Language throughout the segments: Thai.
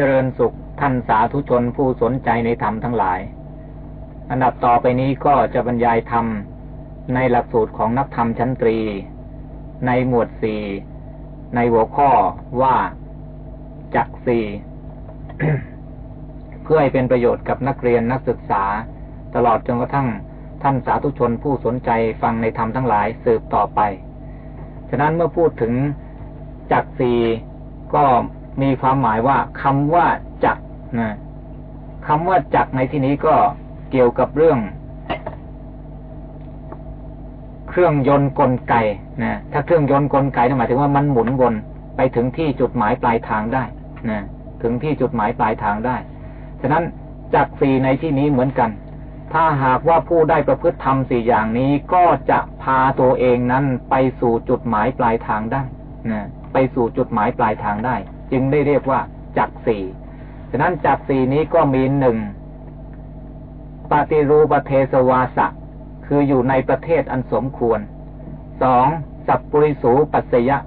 เจริญสุขท่านสาธุชนผู้สนใจในธรรมทั้งหลาย อันดับต่อไปนี้ก็จะบรรยายธรรมในหลักสูตรของนักธรรมชั้นตรี ในหมวดสี่ในหัวข้อว่าจักสี่เพื่อให้เป็นประโยชน์กับนักเรียนนักศึกษา ตลอดจนกระทั่งท่านสาธุชนผู้สนใจฟังในธรรมทั้งหลายสืบต่อไป ฉะนั้นเมื่อพูดถึงจักสีก็ มีความหมายว่าคำว่าจักนะคำว่าจักในที่นี้ก็เกี่ยวกับเรื่อง เครื่องยนต์กลไกนะถ้าเครื่องยนต์กลไกนั่นหมายถึงว่ามันหมุนวนไปถึงที่จุดหมายปลายทางได้นะถึงที่จุดหมายปลายทางได้ ฉะนั้นจักสีในที่นี้เหมือนกัน ถ้าหากว่าผู้ได้ประพฤติธรรมสี่อย่างนี้ก็จะพาตัวเองนั้นไปสู่จุดหมายปลายทางได้นะไปสู่จุดหมายปลายทางได้ จึงได้เรียกว่าจักสี่ฉะนั้นจักสี่นี้ก็มีหนึ่งปฏิรูปเทสวาสะคืออยู่ในประเทศอันสมควรสองสัพปริสูปัสยะ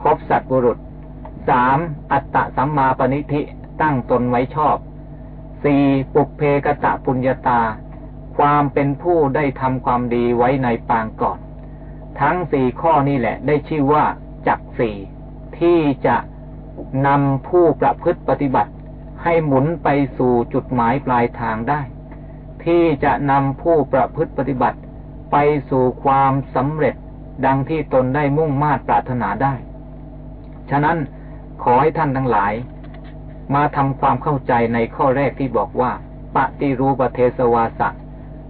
ครบสัตบุรุษสามอัตตะสัมมาปณิธิตั้งตนไว้ชอบสี่ปุเพกตะปุญญาตา ความเป็นผู้ได้ทำความดีไว้ในปางก่อน ทั้งสี่ข้อนี้แหละได้ชื่อว่าจักสี่ที่จะ นำผู้ประพฤติปฏิบัติ ให้หมุนไปสู่จุดหมายปลายทางได้ ที่จะนำผู้ประพฤติปฏิบัติ ไปสู่ความสำเร็จดังที่ตนได้มุ่งมา่ปรารถนาได้ ฉะนั้นขอให้ท่านทั้งหลาย มาทำความเข้าใจในข้อแรกที่บอกว่า ปฏิรูปเทสวาสะ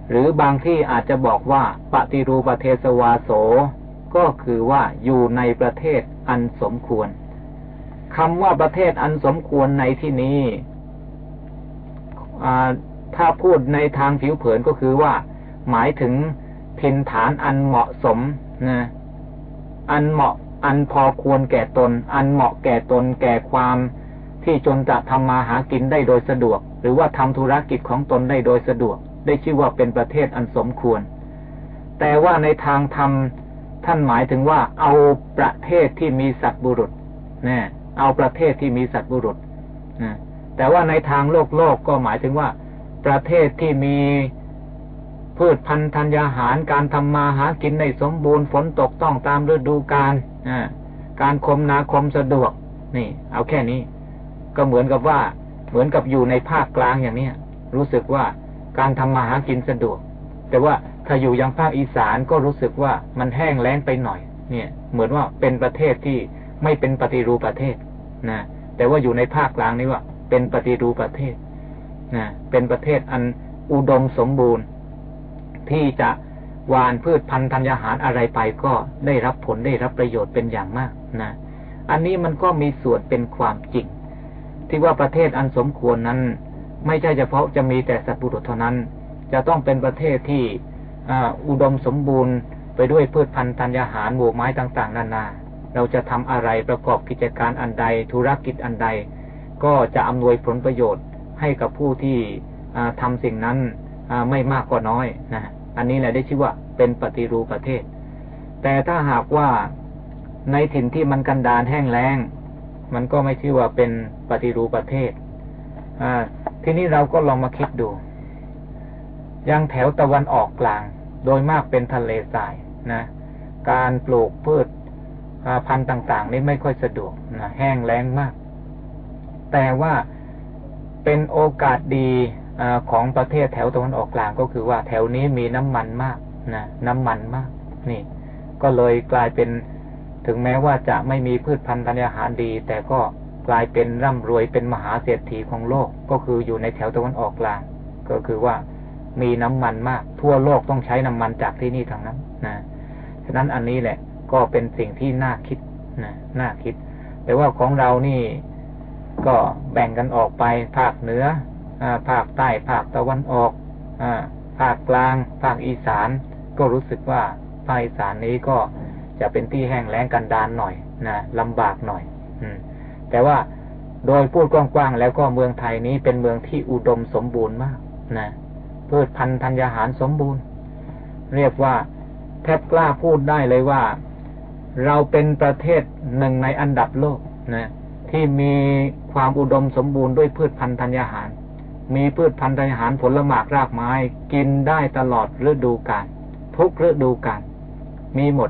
หรือบางที่อาจจะบอกว่า ปฏิรูปเทสวาโส ก็คือว่าอยู่ในประเทศอันสมควร คำว่าประเทศอันสมควรในที่นี้ถ้าพูดในทางผิวเผินก็คือว่า หมายถึงทินฐานอันเหมาะสมนะอันเหมาะอันพอควรแก่ตน อันเหมาะแก่ตนแก่ความที่จนจะทำมาหากินได้โดยสะดวก หรือว่าทำธุรกิจของตนได้โดยสะดวก ได้ชื่อว่าเป็นประเทศอันสมควร แต่ว่าในทางธรรมท่านหมายถึงว่าเอาประเทศที่มีสัตว์บุรุษนะ เอาประเทศที่มีสัตว์บุรุษนะแต่ว่าในทางโลกโลกก็หมายถึงว่า ประเทศที่มีพืชพันธุ์ธัญญาหารการทำมาหากินในสมบูรณ์ฝนตกต้องตามฤดูกาลการคมนาคมสะดวก นี่ เอาแค่นี้ ก็เหมือนกับว่า เหมือนกับอยู่ในภาคกลางอย่างเนี้ยรู้สึกว่าการทำมาหากินสะดวก แต่ว่าถ้าอยู่ยังภาคอีสานก็รู้สึกว่ามันแห้งแล้งไปหน่อย เนี่ย เหมือนว่าเป็นประเทศที่ไม่เป็นปฏิรูปประเทศ นะแต่ว่าอยู่ในภาคกลางนี้ว่า เป็นปฏิรูปประเทศนะเป็นประเทศอันอุดมสมบูรณ์ ที่จะหวานพืชพันธุ์ธัญญาหารอะไรไปก็ได้รับผลได้รับประโยชน์เป็นอย่างมากนะอันนี้มันก็มีส่วนเป็นความจริง ที่ว่าประเทศอันสมควรนั้น ไม่ใช่เฉพาะจะมีแต่สัตว์บุรุษเท่านั้น จะต้องเป็นประเทศที่อุดมสมบูรณ์ไปด้วยพืชพันธุ์ธัญญาหารหมู่ไม้ต่าง ๆ นานา เราจะทำอะไรประกอบกิจการอันใด ธุรกิจอันใด ก็จะอำนวยผลประโยชน์ให้กับผู้ที่ทำสิ่งนั้นไม่มากก็น้อยนะอันนี้แหละได้ชื่อว่าเป็นปฏิรูปประเทศ แต่ถ้าหากว่าในถิ่นที่มันกันดานแห้งแล้ง มันก็ไม่ชื่อว่าเป็นปฏิรูปประเทศทีนี้เราก็ลองมาคิดดูยังแถวตะวันออกกลาง โดยมากเป็นทะเลทรายนะ การปลูกพืช พันธุ์ต่าง ๆ นี่ไม่ค่อยสะดวกนะแห้งแล้งมาก แต่ว่าเป็นโอกาสดีอของประเทศแถวตะวันออกกลางก็คือว่าแถวนี้มีน้ำมันมากนะน้ำมันมาก นี่ ก็เลยกลายเป็นถึงแม้ว่าจะไม่มีพืชพันธุ์ธัญญาหารดี แต่ก็กลายเป็นร่ำรวยเป็นมหาเศรษฐีของโลกก็คืออยู่ในแถวตะวันออกกลาง ก็คือว่ามีน้ำมันมาก ทั่วโลกต้องใช้น้ำมันจากที่นี่ทางนั้นนะฉะนั้นอันนี้แหละ ก็เป็นสิ่งที่น่าคิดนะน่าคิด แต่ว่าของเรานี่ก็แบ่งกันออกไปภาคเหนือภาคใต้ภาคตะวันออกอภาคกลาง ภาคอีสาน ก็รู้สึกว่าภาคอีสานนี้ก็จะเป็นที่แห้งแล้งกันดานหน่อยนะลำบากหน่อย อืม แต่ว่าโดยพูดกว้างๆแล้วก็เมืองไทยนี้เป็นเมืองที่อุดมสมบูรณ์มากนะพืชพันธุ์ธัญญาหารสมบูรณ์ เรียกว่าแทบกล้าพูดได้เลยว่า เราเป็นประเทศหนึ่งในอันดับโลกนะที่มีความอุดมสมบูรณ์ด้วยพืชพันธุ์ธัญญาหาร มีพืชพันธุ์ธัญญาหารผลหมากรากไม้กินได้ตลอดฤดูกาลทุกฤดูกาลมีหมด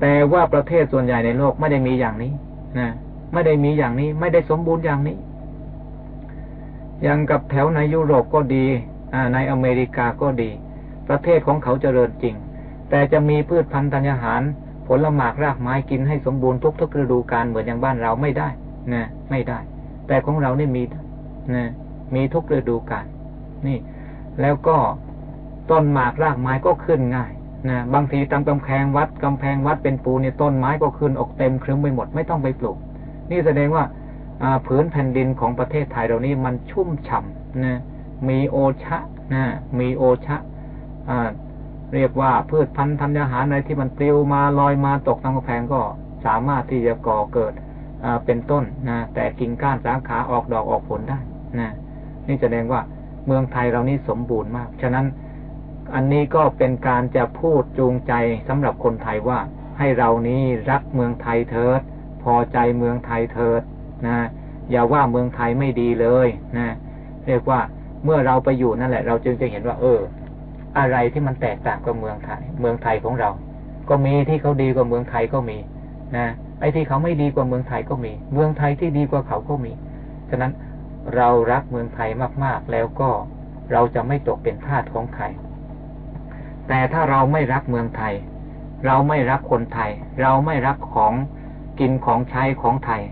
แต่ว่าประเทศส่วนใหญ่ในโลกไม่ได้มีอย่างนี้นะไม่ได้มีอย่างนี้ ไม่ได้สมบูรณ์อย่างนี้ อย่างกับแถวในยุโรปก็ดีในอเมริกาก็ดี ประเทศของเขาเจริญจริง แต่จะมีพืชพันธุ์ธัญญาหาร ผลหมากรากไม้กินให้สมบูรณ์ทุกทุกฤดูกาลเหมือนอย่างบ้านเราไม่ได้นะไม่ได้ แต่ของเรานี่มีนะมีทุกฤดูกาลนี่ แล้วก็ต้นหมากรากไม้ก็ขึ้นง่ายนะบางทีตามกำแพงวัดกำแพงวัดเป็นปูเนี่ยต้นไม้ก็ขึ้นออกเต็มครึ้มไปหมดไม่ต้องไปปลูก นี่แสดงว่าผืนแผ่นดินของประเทศไทยเรานี้มันชุ่มฉ่ำนะมีโอชะนะมีโอชะ เรียกว่าพืชพันธุ์ธัญญาหารอะไรที่มันปลิวมาลอยมาตกตามกำแพงก็สามารถที่จะก่อเกิดเป็นต้นนะแต่กิ่งก้านสาขาออกดอกออกผลได้นะนี่แสดงว่าเมืองไทยเรานี่สมบูรณ์มาก ฉะนั้นอันนี้ก็เป็นการจะพูดจูงใจสำหรับคนไทยว่าให้เรานี้รักเมืองไทยเถิด พอใจเมืองไทยเถิดนะอย่าว่าเมืองไทยไม่ดีเลยนะเรียกว่าเมื่อเราไปอยู่นั่นแหละ เราจึงจะเห็นว่า เออ อะไรที่มันแตกต่างกับเมืองไทย เมืองไทยของเรา ก็มีที่เขาดีกว่าเมืองไทยก็มีนะไอ้ที่เขาไม่ดีกว่าเมืองไทยก็มี เมืองไทยที่ดีกว่าเขาก็มีฉะนั้นเรารักเมืองไทยมาก ๆ แล้วก็เราจะไม่ตกเป็นทาสของใครแต่ถ้าเราไม่รักเมืองไทย เราไม่รักคนไทย เราไม่รักของกินของใช้ของไทย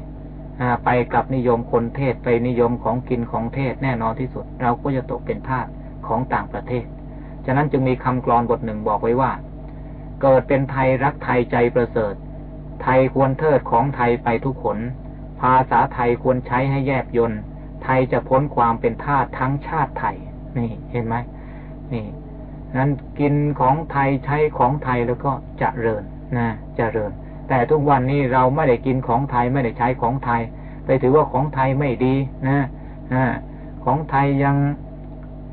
ไปกับนิยมคนเทศไปนิยมของกินของเทศแน่นอนที่สุด เราก็จะตกเป็นทาสของต่างประเทศ ฉะนั้นจึงมีคำกรอนบทหนึ่งบอกไว้ว่า เกิดเป็นไทยรักไทยใจประเสริฐ ไทยควรเทิดของไทยไปทุกขน ภาษาไทยควรใช้ให้แยบยนต์ไทยจะพ้นความเป็นทาสทั้งชาติไทย นี่เห็นไหมนี่นั้นกินของไทยใช้ของไทยแล้วก็จะเริญนะจะเริญ แต่ทุกวันนี้เราไม่ได้กินของไทยไม่ได้ใช้ของไทย ไปถือว่าของไทยไม่ดีนะนะของไทยยัง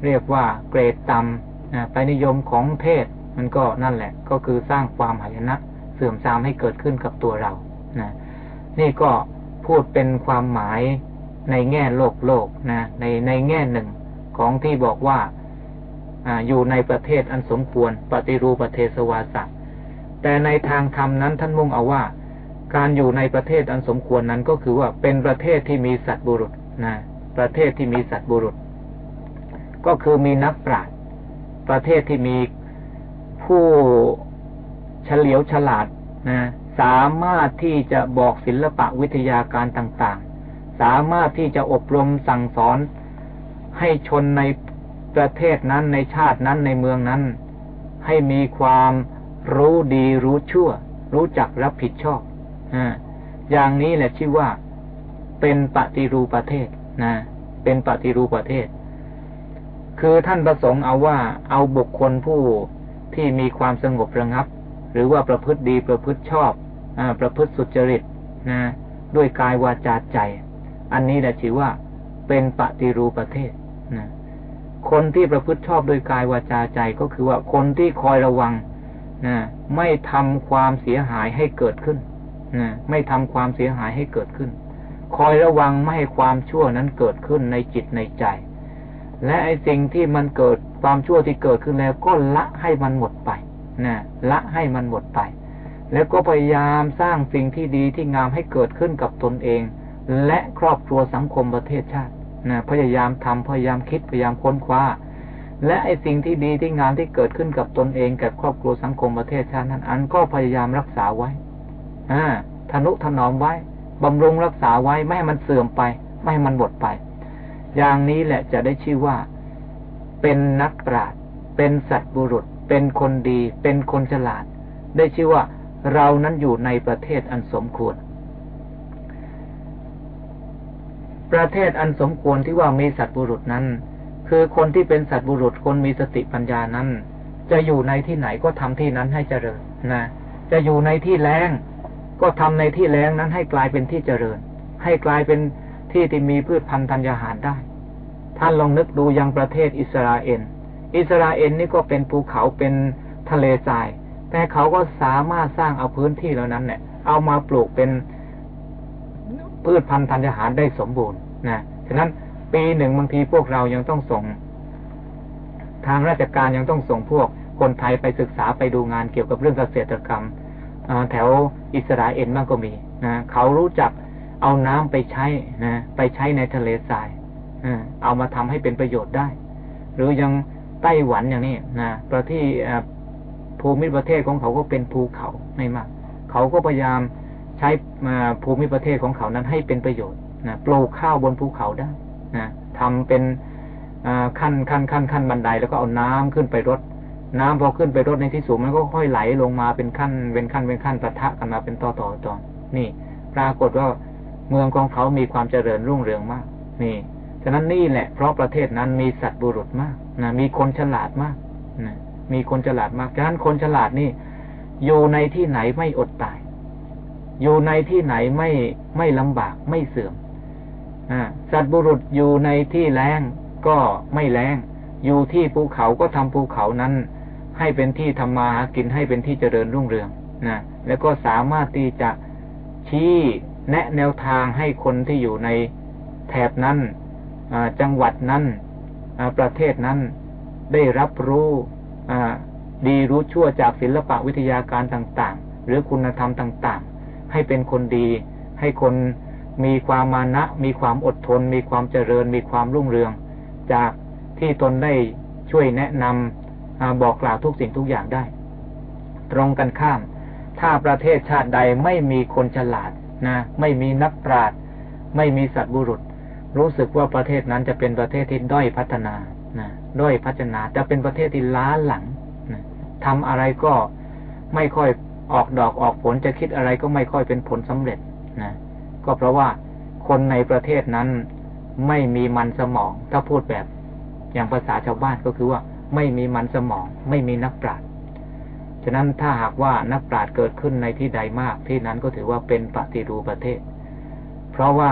เรียกว่าเกรดต่ำ ไปนิยมของเทศมันก็นั่นแหละ ก็คือสร้างความหายนะเสื่อมทรามให้เกิดขึ้นกับตัวเรานะนี่ก็พูดเป็นความหมายในแง่โลกโลกนะในในแง่หนึ่งของที่บอกว่าออยู่ในประเทศอันสมควร ปฏิรูปประเทศวาสะแต่ในทางธรรมนั้นท่านมุ่งเอาว่า การอยู่ในประเทศอันสมควรนั้นก็คือว่าเป็นประเทศที่มีสัตว์บุรุษนะประเทศที่มีสัตว์บุรุษ ก็คือมีนักปราชญ์ ประเทศที่มีผู้เฉลียวฉลาดนะสามารถที่จะบอกศิลปะวิทยาการต่างๆ สามารถที่จะอบรมสั่งสอนให้ชนในประเทศนั้นในชาตินั้นในเมืองนั้น ให้มีความรู้ดีรู้ชั่ว รู้จักรับผิดชอบออย่างนี้แหละชื่อว่าเป็นปฏิรูปประเทศนะ เป็นปฏิรูปประเทศ คือท่านประสงค์เอาว่าเอาบุคคลผู้ที่มีความสงบระงับ หรือว่าประพฤติดีประพฤติชอบอประพฤติสุจริตนะด้วยกายวาจาใจ อันนี้แหละชื่อว่าเป็นปฏิรูปประเทศนะคนที่ประพฤติชอบโดยกายวาจาใจก็คือว่าคนที่คอยระวังนะไม่ทำความเสียหายให้เกิดขึ้นนะไม่ทำความเสียหายให้เกิดขึ้น คอยระวังไม่ให้ความชั่วนั้นเกิดขึ้นในจิตในใจ และไอ้สิ่งที่มันเกิดความชั่วที่เกิดขึ้นแล้วก็ละให้มันหมดไปนะละให้มันหมดไป แล้วก็พยายามสร้างสิ่งที่ดีที่งามให้เกิดขึ้นกับตนเอง และครอบครัวสังคมประเทศชาตินะพยายามทำพยายามคิดพยายามค้นคว้า และไอ้สิ่งที่ดีที่งามที่เกิดขึ้นกับตนเองกับครอบครัวสังคมประเทศชาตินั้นอันก็พยายามรักษาไว้อ่าทนุถนอมไว้บำรุงรักษาไว้ไม่ให้มันเสื่อมไป ไม่ให้มันหมดไป อย่างนี้แหละจะได้ชื่อว่า เป็นนักปราชญ์เป็นสัตบุรุษ เป็นคนดี เป็นคนฉลาด ได้ชื่อว่าเรานั้นอยู่ในประเทศอันสมควร ประเทศอันสมควรที่ว่ามีสัตบุรุษนั้น คือคนที่เป็นสัตบุรุษคนมีสติปัญญานั้น จะอยู่ในที่ไหนก็ทำที่นั้นให้เจริญนะจะอยู่ในที่แรงก็ทำในที่แรงนั้นให้กลายเป็นที่เจริญ ให้กลายเป็น ที่ที่มีพืชพันธุ์ธัญญาหารได้ ท่านลองนึกดูยังประเทศอิสราเอล อิสราเอลนี่ก็เป็นภูเขาเป็นทะเลทราย แต่เขาก็สามารถสร้างเอาพื้นที่เหล่านั้นเนี่ย เอามาปลูกเป็นพืชพันธุ์ธัญญาหารได้สมบูรณ์นะ ฉะนั้นปีหนึ่งบางทีพวกเรายังต้องส่ง ทางราชการยังต้องส่งพวกคนไทยไปศึกษาไปดูงานเกี่ยวกับเรื่องเกษตรกรรมแถวอิสราเอลบ้างก็มีนะเขารู้จัก เอาน้ำไปใช้นะไปใช้ในทะเลทรายเอามาทำให้เป็นประโยชน์ได้ หรือยังไต้หวันอย่างนี้นะประเทศภูมิประเทศของเขาก็เป็นภูเขาไม่มาก เขาก็พยายามใช้ภูมิประเทศของเขานั้นให้เป็นประโยชน์นะปลูกข้าวบนภูเขาได้นะทำเป็นขั้นขั้นขั้นขั้นบันไดแล้วก็เอาน้ำขึ้นไปรดน้ำพอขึ้นไปรดในที่สูงมันก็ค่อยไหลลงมาเป็นขั้นเป็นขั้นเป็นขั้นประทะกันมาเป็นต่อต่อต่อนี่ ปรากฏว่า เมืองของเขามีความเจริญรุ่งเรืองมากนี่ฉะนั้นนี่แหละ เพราะประเทศนั้นมีสัตว์บุรุษมากนะมีคนฉลาดมากนะมีคนฉลาดมากฉะนั้นคนฉลาดนี่ อยู่ในที่ไหนไม่อดตาย อยู่ในที่ไหนไม่ไม่ลำบากไม่เสื่อมอสัตว์บุรุษอยู่ในที่แรงก็ไม่แรงอยู่ที่ภูเขาก็ทำภูเขานั้น ให้เป็นที่ทำมาหากินให้เป็นที่เจริญรุ่งเรืองนะแล้วก็สามารถที่จะชี้ แนะแนวทางให้คนที่อยู่ในแถบนั้นจังหวัดนั้นประเทศนั้นได้รับรู้ดีรู้ชั่วจากศิลปะวิทยาการต่างๆ หรือคุณธรรมต่างๆ ให้เป็นคนดี ให้คนมีความมานะ มีความอดทน มีความเจริญ มีความรุ่งเรือง จากที่ตนได้ช่วยแนะนำบอกกล่าวทุกสิ่งทุกอย่างได้ ตรงกันข้าม ถ้าประเทศชาติใดไม่มีคนฉลาด นะไม่มีนักปราชญ์ไม่มีสัตบุรุษ รู้สึกว่าประเทศนั้นจะเป็นประเทศที่ด้อยพัฒนานะด้อยพัฒนาจะเป็นประเทศที่ล้าหลังนะทำอะไรก็ไม่ค่อยออกดอกออกผลจะคิดอะไรก็ไม่ค่อยเป็นผลสำเร็จนะก็เพราะว่าคนในประเทศนั้นไม่มีมันสมอง ถ้าพูดแบบอย่างภาษาชาวบ้านก็คือว่าไม่มีมันสมอง ไม่มีนักปราชญ์ ฉะนั้นถ้าหากว่านักปราชญ์เกิดขึ้นในที่ใดมากที่นั้นก็ถือว่าเป็นปฏิรูปประเทศ เพราะว่า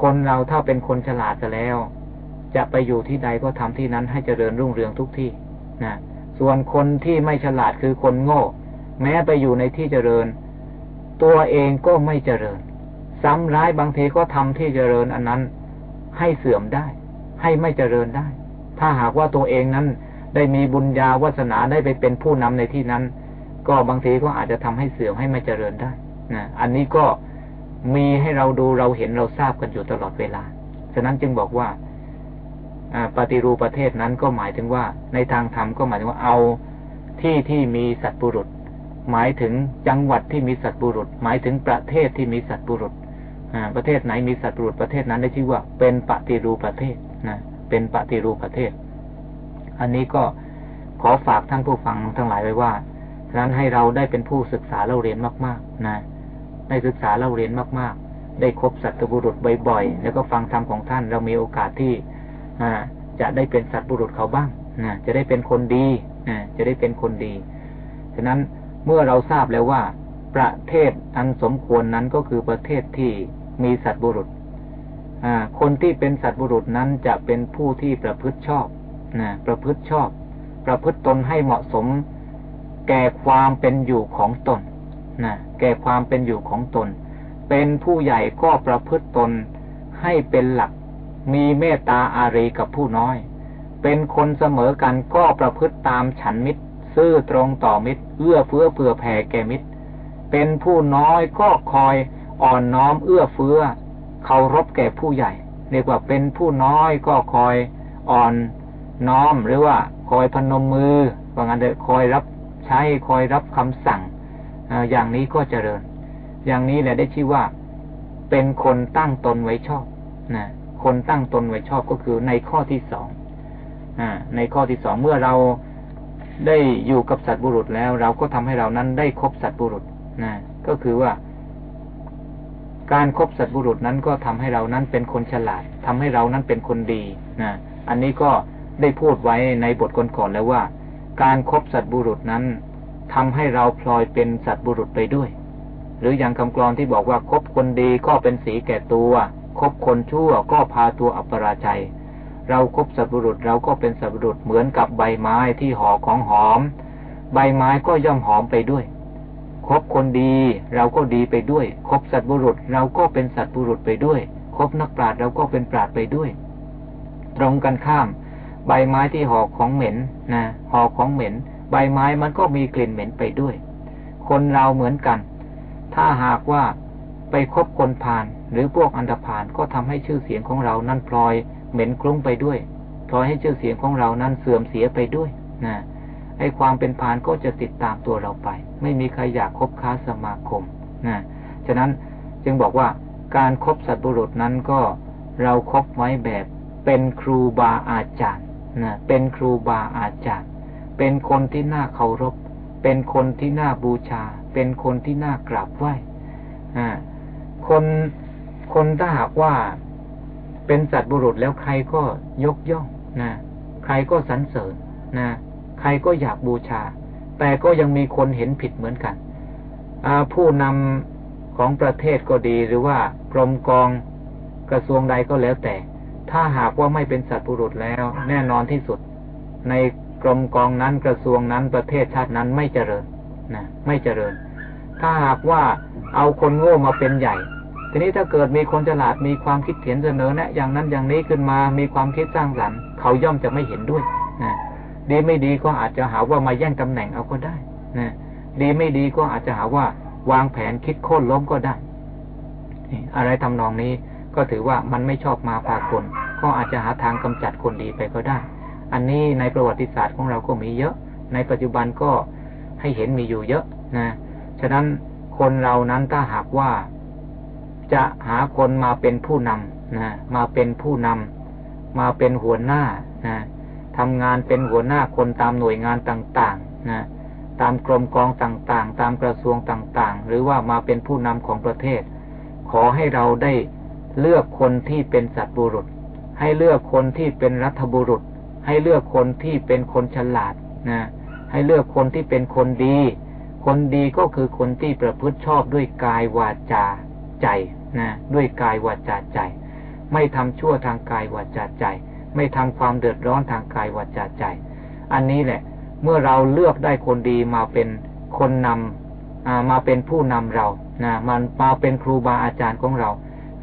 คนเราถ้าเป็นคนฉลาดจะแล้ว จะไปอยู่ที่ใดก็ทำที่นั้นให้เจริญรุ่งเรืองทุกที่นะส่วนคนที่ไม่ฉลาดคือคนโง่ แม้ไปอยู่ในที่เจริญ ตัวเองก็ไม่เจริญ ซ้ำร้ายบางทีก็ทำที่เจริญอันนั้น ให้เสื่อมได้ ให้ไม่เจริญได้ ถ้าหากว่าตัวเองนั้นได้มีบุญญาวาสนาได้ไปเป็นผู้นำในที่นั้น ก็บางทีก็อาจจะทำให้เสื่อมให้ไม่เจริญได้นะอันนี้ก็มีให้เราดูเราเห็นเราทราบกันอยู่ตลอดเวลา ฉะนั้นจึงบอกว่าปฏิรูปประเทศนั้นก็หมายถึงว่า ในทางธรรมก็หมายถึงว่าเอาที่ที่มีสัตบุรุษ หมายถึงจังหวัดที่มีสัตบุรุษ หมายถึงประเทศที่มีสัตบุรุษประเทศไหนมีสัตบุรุษประเทศนั้นได้ชื่อว่า เป็นปฏิรูปประเทศนะเป็นปฏิรูปประเทศ อันนี้ก็ขอฝากท่านผู้ฟังทั้งหลายไว้ว่า ฉะนั้นให้เราได้เป็นผู้ศึกษาเล่าเรียนมากๆ นะได้ศึกษาเล่าเรียนมากๆ ได้คบสัตบุรุษบ่อยๆ แล้วก็ฟังธรรมของท่าน เรามีโอกาสที่จะได้เป็นสัตบุรุษเขาบ้างนะจะได้เป็นคนดีนะจะได้เป็นคนดี ฉะนั้นเมื่อเราทราบแล้วว่า ประเทศอันสมควรนั้นก็คือประเทศที่มีสัตบุรุษคนที่เป็นสัตบุรุษนั้นจะเป็นผู้ที่ประพฤติชอบนะประพฤติชอบ ประพฤติตนให้เหมาะสม แก่ความเป็นอยู่ของตนนะแก่ความเป็นอยู่ของตน เป็นผู้ใหญ่ก็ประพฤติตนให้เป็นหลัก มีเมตตาอารีกับผู้น้อย เป็นคนเสมอกันก็ประพฤติตามฉันมิตร ซื่อตรงต่อมิตร เอื้อเฟื้อเผื่อแผ่แก่มิตร เป็นผู้น้อยก็คอยอ่อนน้อมเอื้อเฟื้อเคารพแก่ผู้ใหญ่เรียกว่าเป็นผู้น้อยก็คอยอ่อนน้อมหรือว่าคอยพนมมือว่างั้นเถอะคอยรับ ใช้คอยรับคำสั่งอย่างนี้ก็เจริญ อย่างนี้แหละได้ชื่อว่าเป็นคนตั้งตนไว้ชอบนะคนตั้งตนไว้ชอบก็คือในข้อที่สองอในข้อที่สองเมื่อเราได้อยู่กับสัตว์บุรุษแล้ว เราก็ทำให้เรานั้นได้คบสัตว์บุรุษนะก็คือว่า การครบสัตบุรุษนั้นก็ทำให้เรานั้นเป็นคนฉลาดทำให้เรานั้นเป็นคนดีนะอันนี้ก็ได้พูดไว้ในบทก่อนๆแล้วว่า การครบสัตบุรุษนั้นทำให้เราพลอยเป็นสัตบุรุษไปด้วย หรืออย่างคำกรอนที่บอกว่าคบคนดีก็เป็นสีแก่ตัวคบคนชั่วก็พาตัวอัปราชัย เราครบสัตบุรุษเราก็เป็นสัตบุรุษเหมือนกับใบไม้ที่ห่อของหอม ใบไม้ก็ย่อมหอมไปด้วยคคบคนดีเราก็ดีไปด้วย คบสัตบุรุษเราก็เป็นสัตบุรุษไปด้วย คบนักปราชญ์เราก็เป็นปราชญ์ไปด้วย ตรงกันข้าม ใบไม้ที่ห่อของเหม็นนะห่อของเหม็น ใบไม้มันก็มีกลิ่นเหม็นไปด้วย คนเราเหมือนกัน ถ้าหากว่าไปคบคนพาลหรือพวกอันธพาลก็ทำให้ชื่อเสียงของเรานั่นพลอย เหม็นคลุ้งไปด้วยพลอยให้ชื่อเสียงของเรานั้นเสื่อมเสียไปด้วยนะไอ้ความเป็นพานก็จะติดตามตัวเราไป ไม่มีใครอยากคบค้าสมาคมนะฉะนั้นจึงบอกว่าการครบสัตบุรุษนั้นก็เราครบไว้แบบเป็นครูบาอาจารย์ นะเป็นครูบาอาจารย์ เป็นคนที่น่าเคารพ เป็นคนที่น่าบูชา เป็นคนที่น่ากราบไหว้คนคนถ้าหากว่าเป็นสัตว์บุรุษแล้วใครก็ยกย่องนะใครก็สรรเสริญนะใครก็อยากบูชา แต่ก็ยังมีคนเห็นผิดเหมือนกันผู้นำของประเทศก็ดีหรือว่ากรมกองกระทรวงใดก็แล้วแต่ ถ้าหากว่าไม่เป็นสัตว์บุรุษแล้ว แน่นอนที่สุด ในกรมกองนั้นกระทรวงนั้นประเทศชาตินั้นไม่เจริญนะไม่เจริญ ถ้าหากว่าเอาคนโง่มาเป็นใหญ่ ทีนี้ถ้าเกิดมีคนฉลาดมีความคิดเห็นเสนอแนะอย่างนั้นอย่างนี้ขึ้นมามีความคิดสร้างสรรค์เขาย่อมจะไม่เห็นด้วยนะดีไม่ดีก็อาจจะหาว่ามาแย่งตำแหน่งเอาก็ได้นะดีไม่ดีก็อาจจะหาว่าวางแผนคิดโค่นล้มก็ได้อะไรทำนองนี้ ก็ถือว่ามันไม่ชอบมาพากลก็อาจจะหาทางกำจัดคนดีไปก็ได้ อันนี้ในประวัติศาสตร์ของเราก็มีเยอะ ในปัจจุบันก็ให้เห็นมีอยู่เยอะนะ ฉะนั้นคนเรานั้นถ้าหากว่า จะหาคนมาเป็นผู้นำนะมาเป็นผู้นำมาเป็นหัวหน้านะทำงานเป็นหัวหน้าคนตามหน่วยงานต่างๆนะตามกรมกองต่างๆ ตามกระทรวงต่างๆ หรือว่ามาเป็นผู้นำของประเทศ ขอให้เราได้ เลือกคนที่เป็นสัตบุรุษ ให้เลือกคนที่เป็นรัฐบุรุษ ให้เลือกคนที่เป็นคนฉลาดนะให้เลือกคนที่เป็นคนดี คนดีก็คือคนที่ประพฤติชอบด้วยกายวาจาใจนะด้วยกายวาจาใจ ไม่ทำชั่วทางกายวาจาใจ ไม่ทำความเดือดร้อนทางกายวาจาใจ อันนี้แหละ เมื่อเราเลือกได้คนดีมาเป็นคนนำมาเป็นผู้นำเรานะมันมาเป็นครูบาอาจารย์ของเรา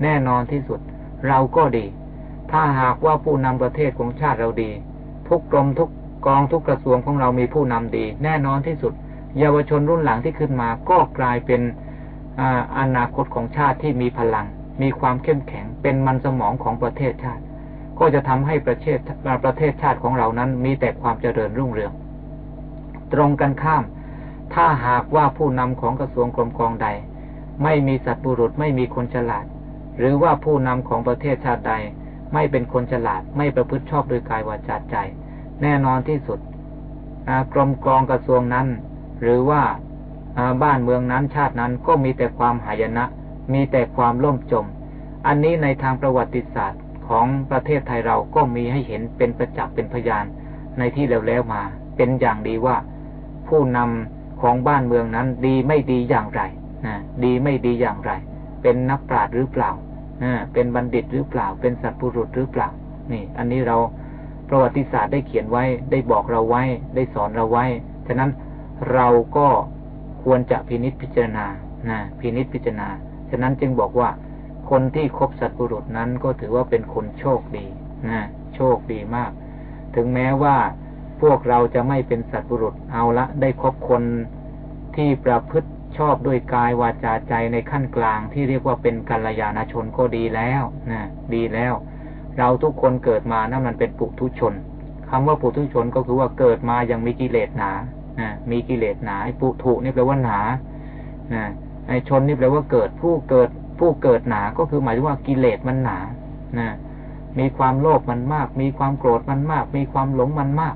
แน่นอนที่สุด เราก็ดี ถ้าหากว่าผู้นำประเทศของชาติเราดี ทุกกรมทุกกองทุกกระทรวงของเรามีผู้นำดี แน่นอนที่สุด เยาวชนรุ่นหลังที่ขึ้นมาก็กลายเป็นอนาคตของชาติที่มีพลัง มีความเข้มแข็งเป็นมันสมองของประเทศชาติ ก็จะทำให้ประเทศประเทศชาติของเรานั้นมีแต่ความเจริญรุ่งเรือง ตรงกันข้าม ถ้าหากว่าผู้นำของกระทรวงกรมกองใด ไม่มีสัตบุรุษไม่มีคนฉลาด หรือว่าผู้นำของประเทศชาติใด ไม่เป็นคนฉลาดไม่ประพฤติชอบโดยกายวาจาใจ แน่นอนที่สุดกรมกองกระทรวงนั้น หรือว่าบ้านเมืองนั้นชาตินั้นก็มีแต่ความหายนะ มีแต่ความล่มจม อันนี้ในทางประวัติศาสตร์ของประเทศไทยเราก็มีให้เห็นเป็นประจักษ์เป็นพยานในที่แล้วแล้วมา เป็นอย่างดีว่าผู้นำของบ้านเมืองนั้นดีไม่ดีอย่างไรนะดีไม่ดีอย่างไร เป็นนักปราชญ์หรือเปล่าเป็นบัณฑิตหรือเปล่า เป็นสัตว์ปุรุษหรือเปล่า นี่ อันนี้เราประวัติศาสตร์ได้เขียนไว้ ได้บอกเราไว้ ได้สอนเราไว้ ฉะนั้นเราก็ควรจะพินิษพิจารณา นะพินิษพิจารณา ฉะนั้นจึงบอกว่า คนที่คบสัตว์บุรุษนั้นก็ถือว่าเป็นคนโชคดี นะ โชคดีมาก ถึงแม้ว่าพวกเราจะไม่เป็นสัตว์บุรุษ เอาละ ได้คบคนที่ประพฤติ ชอบด้วยกายวาจาใจในขั้นกลางที่เรียกว่าเป็นกัลยาณชนก็ดีแล้วนะดีแล้ว เราทุกคนเกิดมานั่นมันเป็นปุถุชนคำว่าปุถุชนก็คือว่าเกิดมายังมีกิเลสหนานะมีกิเลสหนาไอ้ปุถุนี่แปลว่าหนานะไอ้ชนนี่แปลว่าเกิดผู้เกิดผู้เกิดหนาก็คือหมายถึงว่ากิเลสมันหนานะมีความโลภมันมาก มีความโกรธมันมาก มีความหลงมันมาก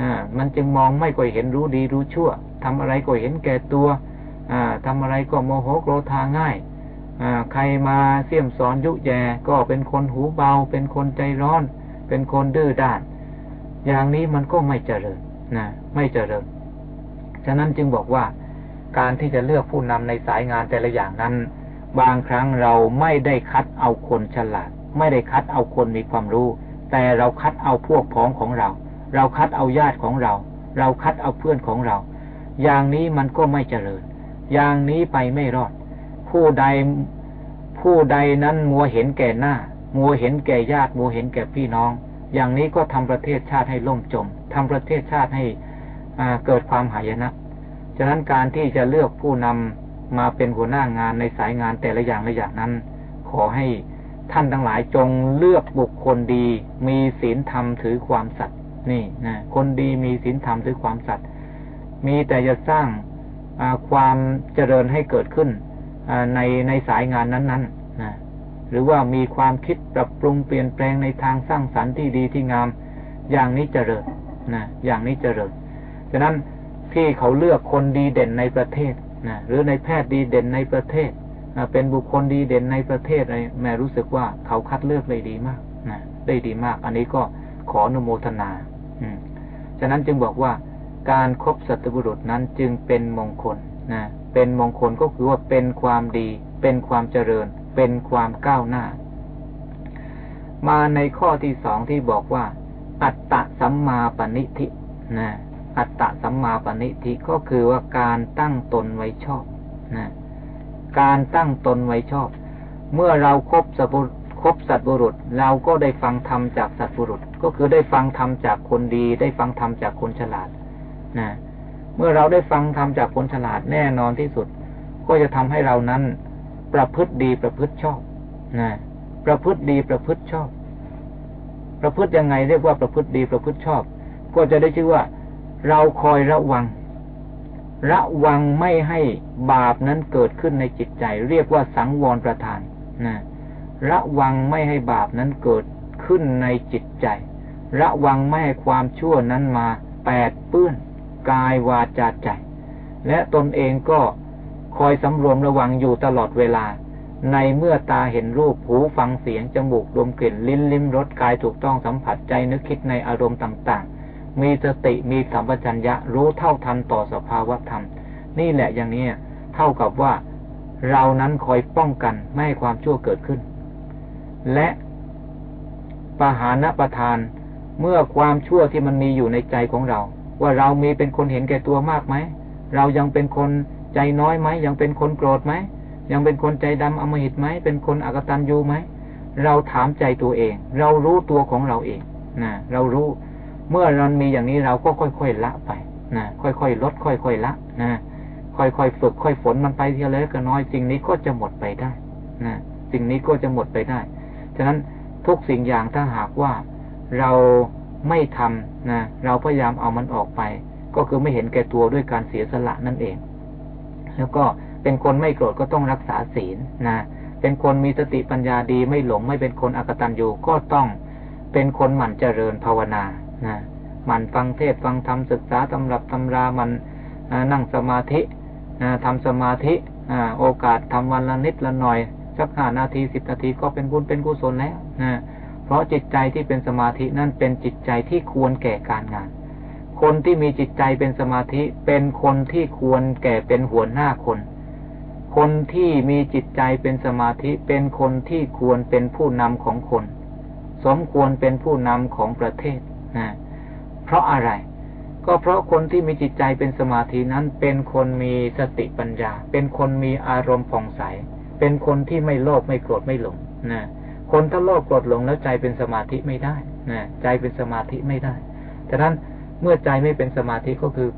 อ่ามันจึงมองไม่ก่อยเห็นรู้ดีรู้ชั่วทำอะไรก็เห็นแก่ตัว อ่าทำอะไรก็โมโหโกรธาง่ายอใครมาเสี่ยมสอนยุแยก็เป็นคนหูเบา เป็นคนใจร้อน เป็นคนดื้อด้าน อย่างนี้มันก็ไม่เจริญนะไม่เจริญ ฉะนั้นจึงบอกว่าการที่จะเลือกผู้นำในสายงานแต่ละอย่างนั้น บางครั้งเราไม่ได้คัดเอาคนฉลาด ไม่ได้คัดเอาคนมีความรู้ แต่เราคัดเอาพวกพ้องของเรา เราคัดเอาญาติของเรา เราคัดเอาเพื่อนของเรา อย่างนี้มันก็ไม่เจริญ อย่างนี้ไปไม่รอด ผู้ใดผู้ใดนั้นมัวเห็นแก่หน้า มัวเห็นแก่ญาติมัวเห็นแก่พี่น้อง อย่างนี้ก็ทำประเทศชาติให้ล่มจมทำประเทศชาติให้เกิดความหายนะฉะนั้นการที่จะเลือกผู้นำมาเป็นหัวหน้างานในสายงานแต่ละอย่างละอย่างนั้น ขอให้ท่านทั้งหลายจงเลือกบุคคลดี มีศีลธรรมถือความสัตย์นี่นะคนดีมีศีลธรรมถือความสัตย์มีแต่จะสร้าง ความเจริญให้เกิดขึ้นในในสายงานนั้นๆนะหรือว่ามีความคิดปรับปรุงเปลี่ยนแปลงในทางสร้างสรรค์ที่ดีที่งาม อย่างนี้เจริญนะอย่างนี้เจริญฉะนั้นที่เขาเลือกคนดีเด่นในประเทศนะหรือในแพทย์ดีเด่นในประเทศเป็นบุคคลดีเด่นในประเทศอะไรแม่รู้สึกว่าเขาคัดเลือกได้ดีมากนะได้ดีมาก อันนี้ก็ขออนุโมทนา อืมฉะนั้นจึงบอกว่า การครบสัตบุรุษนั้นจึงเป็นมงคลนะเป็นมงคลก็คือว่าเป็นความดี เป็นความเจริญ เป็นความก้าวหน้า มาในข้อที่สองที่บอกว่า อัตตะสัมมาปณิธินะอัตตะสัมมาปณิธิก็คือว่าการตั้งตนไว้ชอบนะการตั้งตนไว้ชอบ เมื่อเราครบสัตบุคบสัตบุรุษ เราก็ได้ฟังธรรมจากสัตบุรุษ ก็คือได้ฟังธรรมจากคนดี ได้ฟังธรรมจากคนฉลาด นะเมื่อเราได้ฟังธรรมจากคนฉลาดแน่นอนที่สุด ก็จะทำให้เรานั้น ประพฤติดีประพฤติชอบนะประพฤติดีประพฤติชอบ ประพฤติยังไงเรียกว่าประพฤติดีประพฤติชอบ ก็จะได้ชื่อว่า เราคอยระวัง ระวังไม่ให้บาปนั้นเกิดขึ้นในจิตใจ เรียกว่าสังวรประทานนะระวังไม่ให้บาปนั้นเกิดขึ้นในจิตใจ ระวังไม่ให้ความชั่วนั้นมาแปดเปื้อน กายวาจาใจ และตนเองก็คอยสำรวมระวังอยู่ตลอดเวลา ในเมื่อตาเห็นรูปหูฟังเสียง จมูกดมกลิ่นลิ้นลิ้มรสกายถูกต้องสัมผัสใจนึกคิดในอารมณ์ต่าง ๆ มีสติมีสัมปชัญญะรู้เท่าทันต่อสภาวะธรรม นี่แหละอย่างนี้เท่ากับว่าเรานั้นคอยป้องกันไม่ให้ความชั่วเกิดขึ้น และปหานประทานเมื่อความชั่วที่มันมีอยู่ในใจของเรา ว่าเรามีเป็นคนเห็นแก่ตัวมากไหม เรายังเป็นคนใจน้อยไหม ยังเป็นคนโกรธไหม ยังเป็นคนใจดำอมหิตไหม เป็นคนอกตันยูไหม เราถามใจตัวเอง เรารู้ตัวของเราเองนะเรารู้ เมื่อเรามีอย่างนี้เราก็ค่อยๆละไปนะค่อยๆลด ค่อยๆละนะค่อยๆฝึกค่อยฝนมันไปทีละเล็กน้อยสิ่งนี้ก็จะหมดไปได้นะสิ่งนี้ก็จะหมดไปได้ ฉะนั้นทุกสิ่งอย่างถ้าหากว่าเรา ไม่ทำนะเราพยายามเอามันออกไป ก็คือไม่เห็นแก่ตัวด้วยการเสียสละนั่นเอง แล้วก็เป็นคนไม่โกรธก็ต้องรักษาศีลนะเป็นคนมีสติปัญญาดีไม่หลงไม่เป็นคนอกตันยูก็ต้องเป็นคนหมั่นเจริญภาวนานะหมั่นฟังเทศฟังธรรมศึกษาตำรับตำรามันนั่งสมาธิทำสมาธิโอกาสทำวันละนิดละหน่อยสักห้านาทีสิบนาทีก็เป็นบุญเป็นกุศลแล้วนะ เพราะจิตใจที่เป็นสมาธินั่นเป็นจิตใจที่ควรแก่การงาน คนที่มีจิตใจเป็นสมาธิเป็นคนที่ควรแก่เป็นหัวหน้าคน คนที่มีจิตใจเป็นสมาธิเป็นคนที่ควรเป็นผู้นำของคน สมควรเป็นผู้นำของประเทศนะเพราะอะไรก็เพราะคนที่มีจิตใจเป็นสมาธินั้นเป็นคนมีสติปัญญา เป็นคนมีอารมณ์ผ่องใส เป็นคนที่ไม่โลภไม่โกรธไม่หลงนะ คนถ้าโลภโกรธหลงแล้วใจเป็นสมาธิไม่ได้นะใจเป็นสมาธิไม่ได้ฉะนั้นเมื่อใจไม่เป็นสมาธิก็คือ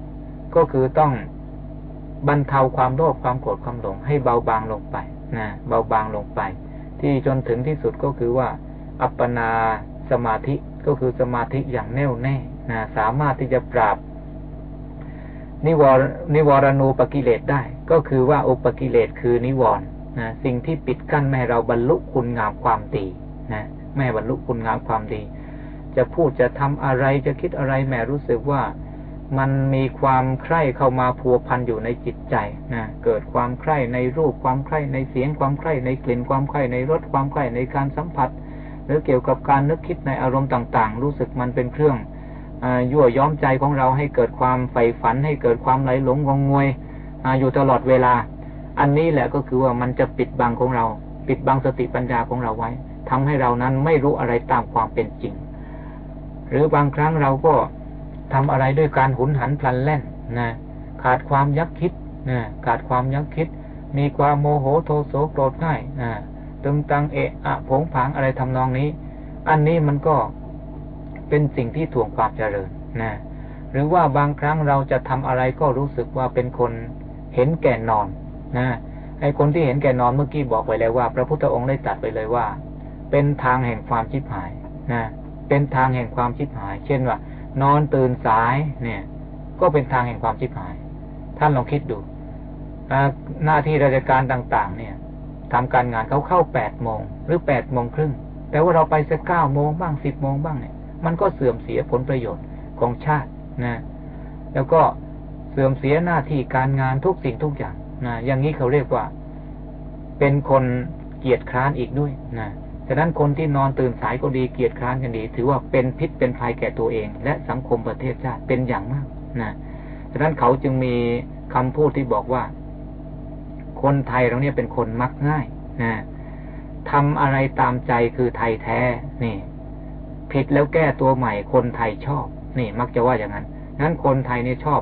ก็คือต้องบรรเทาความโลภความโกรธความหลง ให้เบาบางลงไปนะเบาบางลงไป ที่จนถึงที่สุดก็คือว่า อัปปนาสมาธิก็คือสมาธิอย่างแน่วแน่นะสามารถที่จะปราบ นิวรนิวรณูปกิเลสได้ ก็คือว่าอุปกิเลสคือนิวรณ์ นะสิ่งที่ปิดกั้นแม่เราบรรลุคุณงามความดีนะแม่บรรลุคุณงามความดี จะพูดจะทำอะไรจะคิดอะไรแม่รู้สึกว่ามันมีความใคร่เข้ามาพัวพันอยู่ในจิตใจนะเกิดความใคร่ในรูปความใคร่ในเสียงความใคร่ในกลิ่นความใคร่ในรสความใคร่ในการสัมผัส หรือเกี่ยวกับการนึกคิดในอารมณ์ต่าง ๆ รู้สึกมันเป็นเครื่องอยั่วย้อมใจของเราให้เกิดความใฝ่ฝันให้เกิดความไหลหลงงงงวยออยู่ตลอดเวลา อันนี้แหละก็คือว่ามันจะปิดบังของเรา ปิดบังสติปัญญาของเราไว้ทำให้เรานั้นไม่รู้อะไรตามความเป็นจริง หรือบางครั้งเราก็ทำอะไรด้วยการหุนหันพลันแล่นนะขาดความยักคิดนะขาดความยั้งคิด มีความโมโหโทโสโกรธง่ายนะตึงตังเอะอะผงผางอะไรทำนองนี้ อันนี้มันก็เป็นสิ่งที่ถ่วงความเจริญนะหรือว่าบางครั้งเราจะทำอะไรก็รู้สึกว่าเป็นคนเห็นแก่นอน นะไอ้คนที่เห็นแก่นอนเมื่อกี้บอกไปแล้วว่า พระพุทธองค์ได้ตัดไปเลยว่า เป็นทางแห่งความชิบหายนะเป็นทางแห่งความชิบหาย เช่นว่า นอนตื่นสายเนี่ย ก็เป็นทางแห่งความชิบหาย ท่านลองคิดดูหน้าที่ราชการต่าง ๆ เนี่ยทำการงานเขาเข้าแปดโมงหรือแปดโมงครึ่งแต่ว่าเราไปสักเก้าโมงบ้างสิบโมงบ้างเนี่ย มันก็เสื่อมเสียผลประโยชน์ของชาตินะ แล้วก็เสื่อมเสียหน้าที่การงานทุกสิ่งทุกอย่าง นะอย่างนี้เขาเรียกว่า เป็นคนเกียจคร้านอีกด้วยนะฉะนั้นคนที่นอนตื่นสายก็ดีเกียจคร้านกันดี ถือว่าเป็นพิษเป็นภัยแก่ตัวเอง และสังคมประเทศชาติเป็นอย่างมากนะฉะนั้นเขาจึงมีคำพูดที่บอกว่า คนไทยเราเนี่ยเป็นคนมักง่ายนะทำอะไรตามใจคือไทยแท้นี่ผิดแล้วแก้ตัวใหม่ คนไทยชอบ นี่ มักจะว่าอย่างนั้นนั้นคนไทยเนี่ยชอบ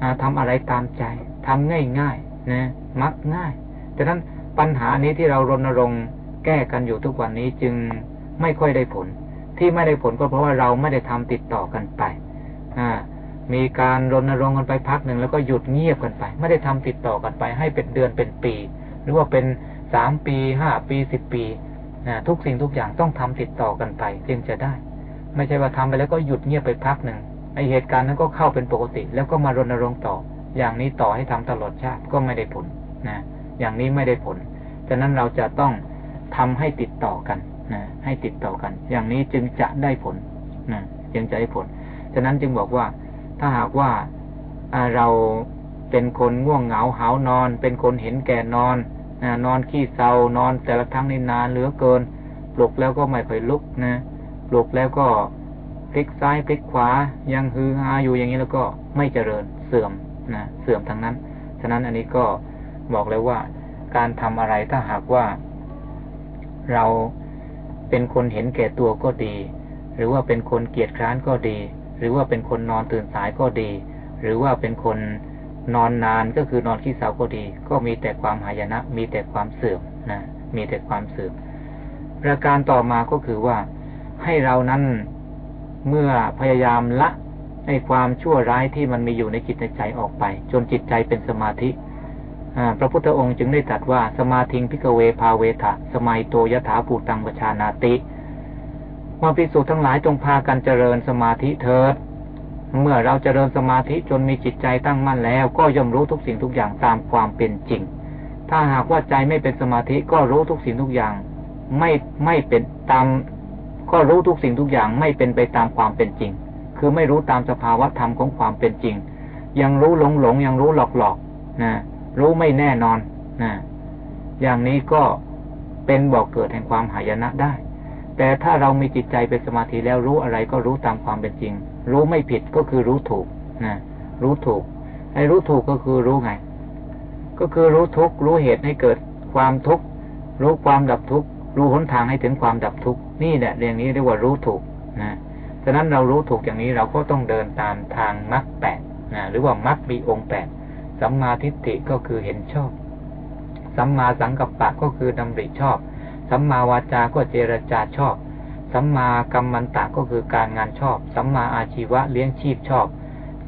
อทำอะไรตามใจทำง่าง่าย นะมักง่ายฉะนั้นปัญหานี้ที่เรารณรงค์แก้กันอยู่ทุกวันนี้จึงไม่ค่อยได้ผล ที่ไม่ได้ผลก็เพราะว่าเราไม่ได้ทำติดต่อกันไปอ่ามีการรณรงค์กันไปพักหนึ่งแล้วก็หยุดเงียบกันไป ไม่ได้ทำติดต่อกันไป ให้เป็นเดือนเป็นปี หรือว่าเป็นสามปีห้าปีสิบปีนะทุกสิ่งทุกอย่างต้องทำติดต่อกันไปจึงจะได้ ไม่ใช่ว่าทำไปแล้วก็หยุดเงียบไปพักหนึ่งไอเหตุการณ์นั้นก็เข้าเป็นปกติ แล้วก็มารณรงค์ต่อ อย่างนี้ต่อให้ทำตลอดชาติก็ไม่ได้ผลนะอย่างนี้ไม่ได้ผลฉะนั้นเราจะต้องทำให้ติดต่อกันนะให้ติดต่อกัน อย่างนี้จึงจะได้ผลนะจึงจะได้ผลฉะนั้นจึงบอกว่า ถ้าหากว่าเราเป็นคนง่วงเหงาหานอน เป็นคนเห็นแก่นอนนอนขี้เศร้านอน แต่ละครั้งนี่นานเหลือเกินปลุกแล้วก็ไม่ค่อยลุกนะปลุกแล้วก็พลิกซ้ายพลิกขวายังฮือฮาอยู่อย่างนี้แล้วก็ไม่เจริญเสื่อม นะเสื่อมทั้งนั้น ฉะนั้นอันนี้ก็บอกเลยว่าการทำอะไรถ้าหากว่า เราเป็นคนเห็นแก่ตัวก็ดี หรือว่าเป็นคนเกียจคร้านก็ดี หรือว่าเป็นคนนอนตื่นสายก็ดี หรือว่าเป็นคนนอนนานก็คือนอนขี้เสาก็ดี ก็มีแต่ความหายนะ มีแต่ความเสื่อมนะมีแต่ความเสื่อมประการต่อมาก็คือว่าให้เรานั้นเมื่อพยายามละ ให้ความชั่วร้ายที่มันมีอยู่ในจิตในใจออกไป จนจิตใจเป็นสมาธิพระพุทธองค์จึงได้ตรัสว่าสมาธิงพิกเวภาเวทะสมัยโตยถาภูตังปชานาติว่าพิสูจน์ทั้งหลายจงพากันเจริญสมาธิเถิด เมื่อเราเจริญสมาธิจนมีจิตใจตั้งมั่นแล้ว ก็ย่อมรู้ทุกสิ่งทุกอย่างตามความเป็นจริง ถ้าหากว่าใจไม่เป็นสมาธิก็รู้ทุกสิ่งทุกอย่าง ไม่ไม่เป็นตาม ก็รู้ทุกสิ่งทุกอย่างไม่เป็นไปตามความเป็นจริง คือไม่รู้ตามสภาวะธรรมของความเป็นจริง ยังรู้หลงหลงยังรู้หลอกหลอกนะรู้ไม่แน่นอนนะอย่างนี้ก็เป็นบอกเกิดแห่งความหายนะได้ แต่ถ้าเรามีจิตใจเป็นสมาธิแล้วรู้อะไรก็รู้ตามความเป็นจริง รู้ไม่ผิดก็คือรู้ถูกนะรู้ถูกไอ้รู้ถูกก็คือรู้ไง ก็คือรู้ทุกรู้เหตุให้เกิดความทุกข์รู้ความดับทุกข์รู้หนทางให้ถึงความดับทุกข์นี่แหละเรื่องนี้เรียกว่ารู้ถูกนะ ฉะนั้นเรารู้ถูกอย่างนี้เราก็ต้องเดินตามทางมรรคแปดนะหรือว่ามรรคมีองค์แปดสัมมาทิฏฐิก็คือเห็นชอบ สัมมาสังกัปปะก็คือดำริชอบ สัมมาวาจาก็เจรจาชอบ สัมมากรรมันตะก็คือการงานชอบ สัมมาอาชีวะเลี้ยงชีพชอบ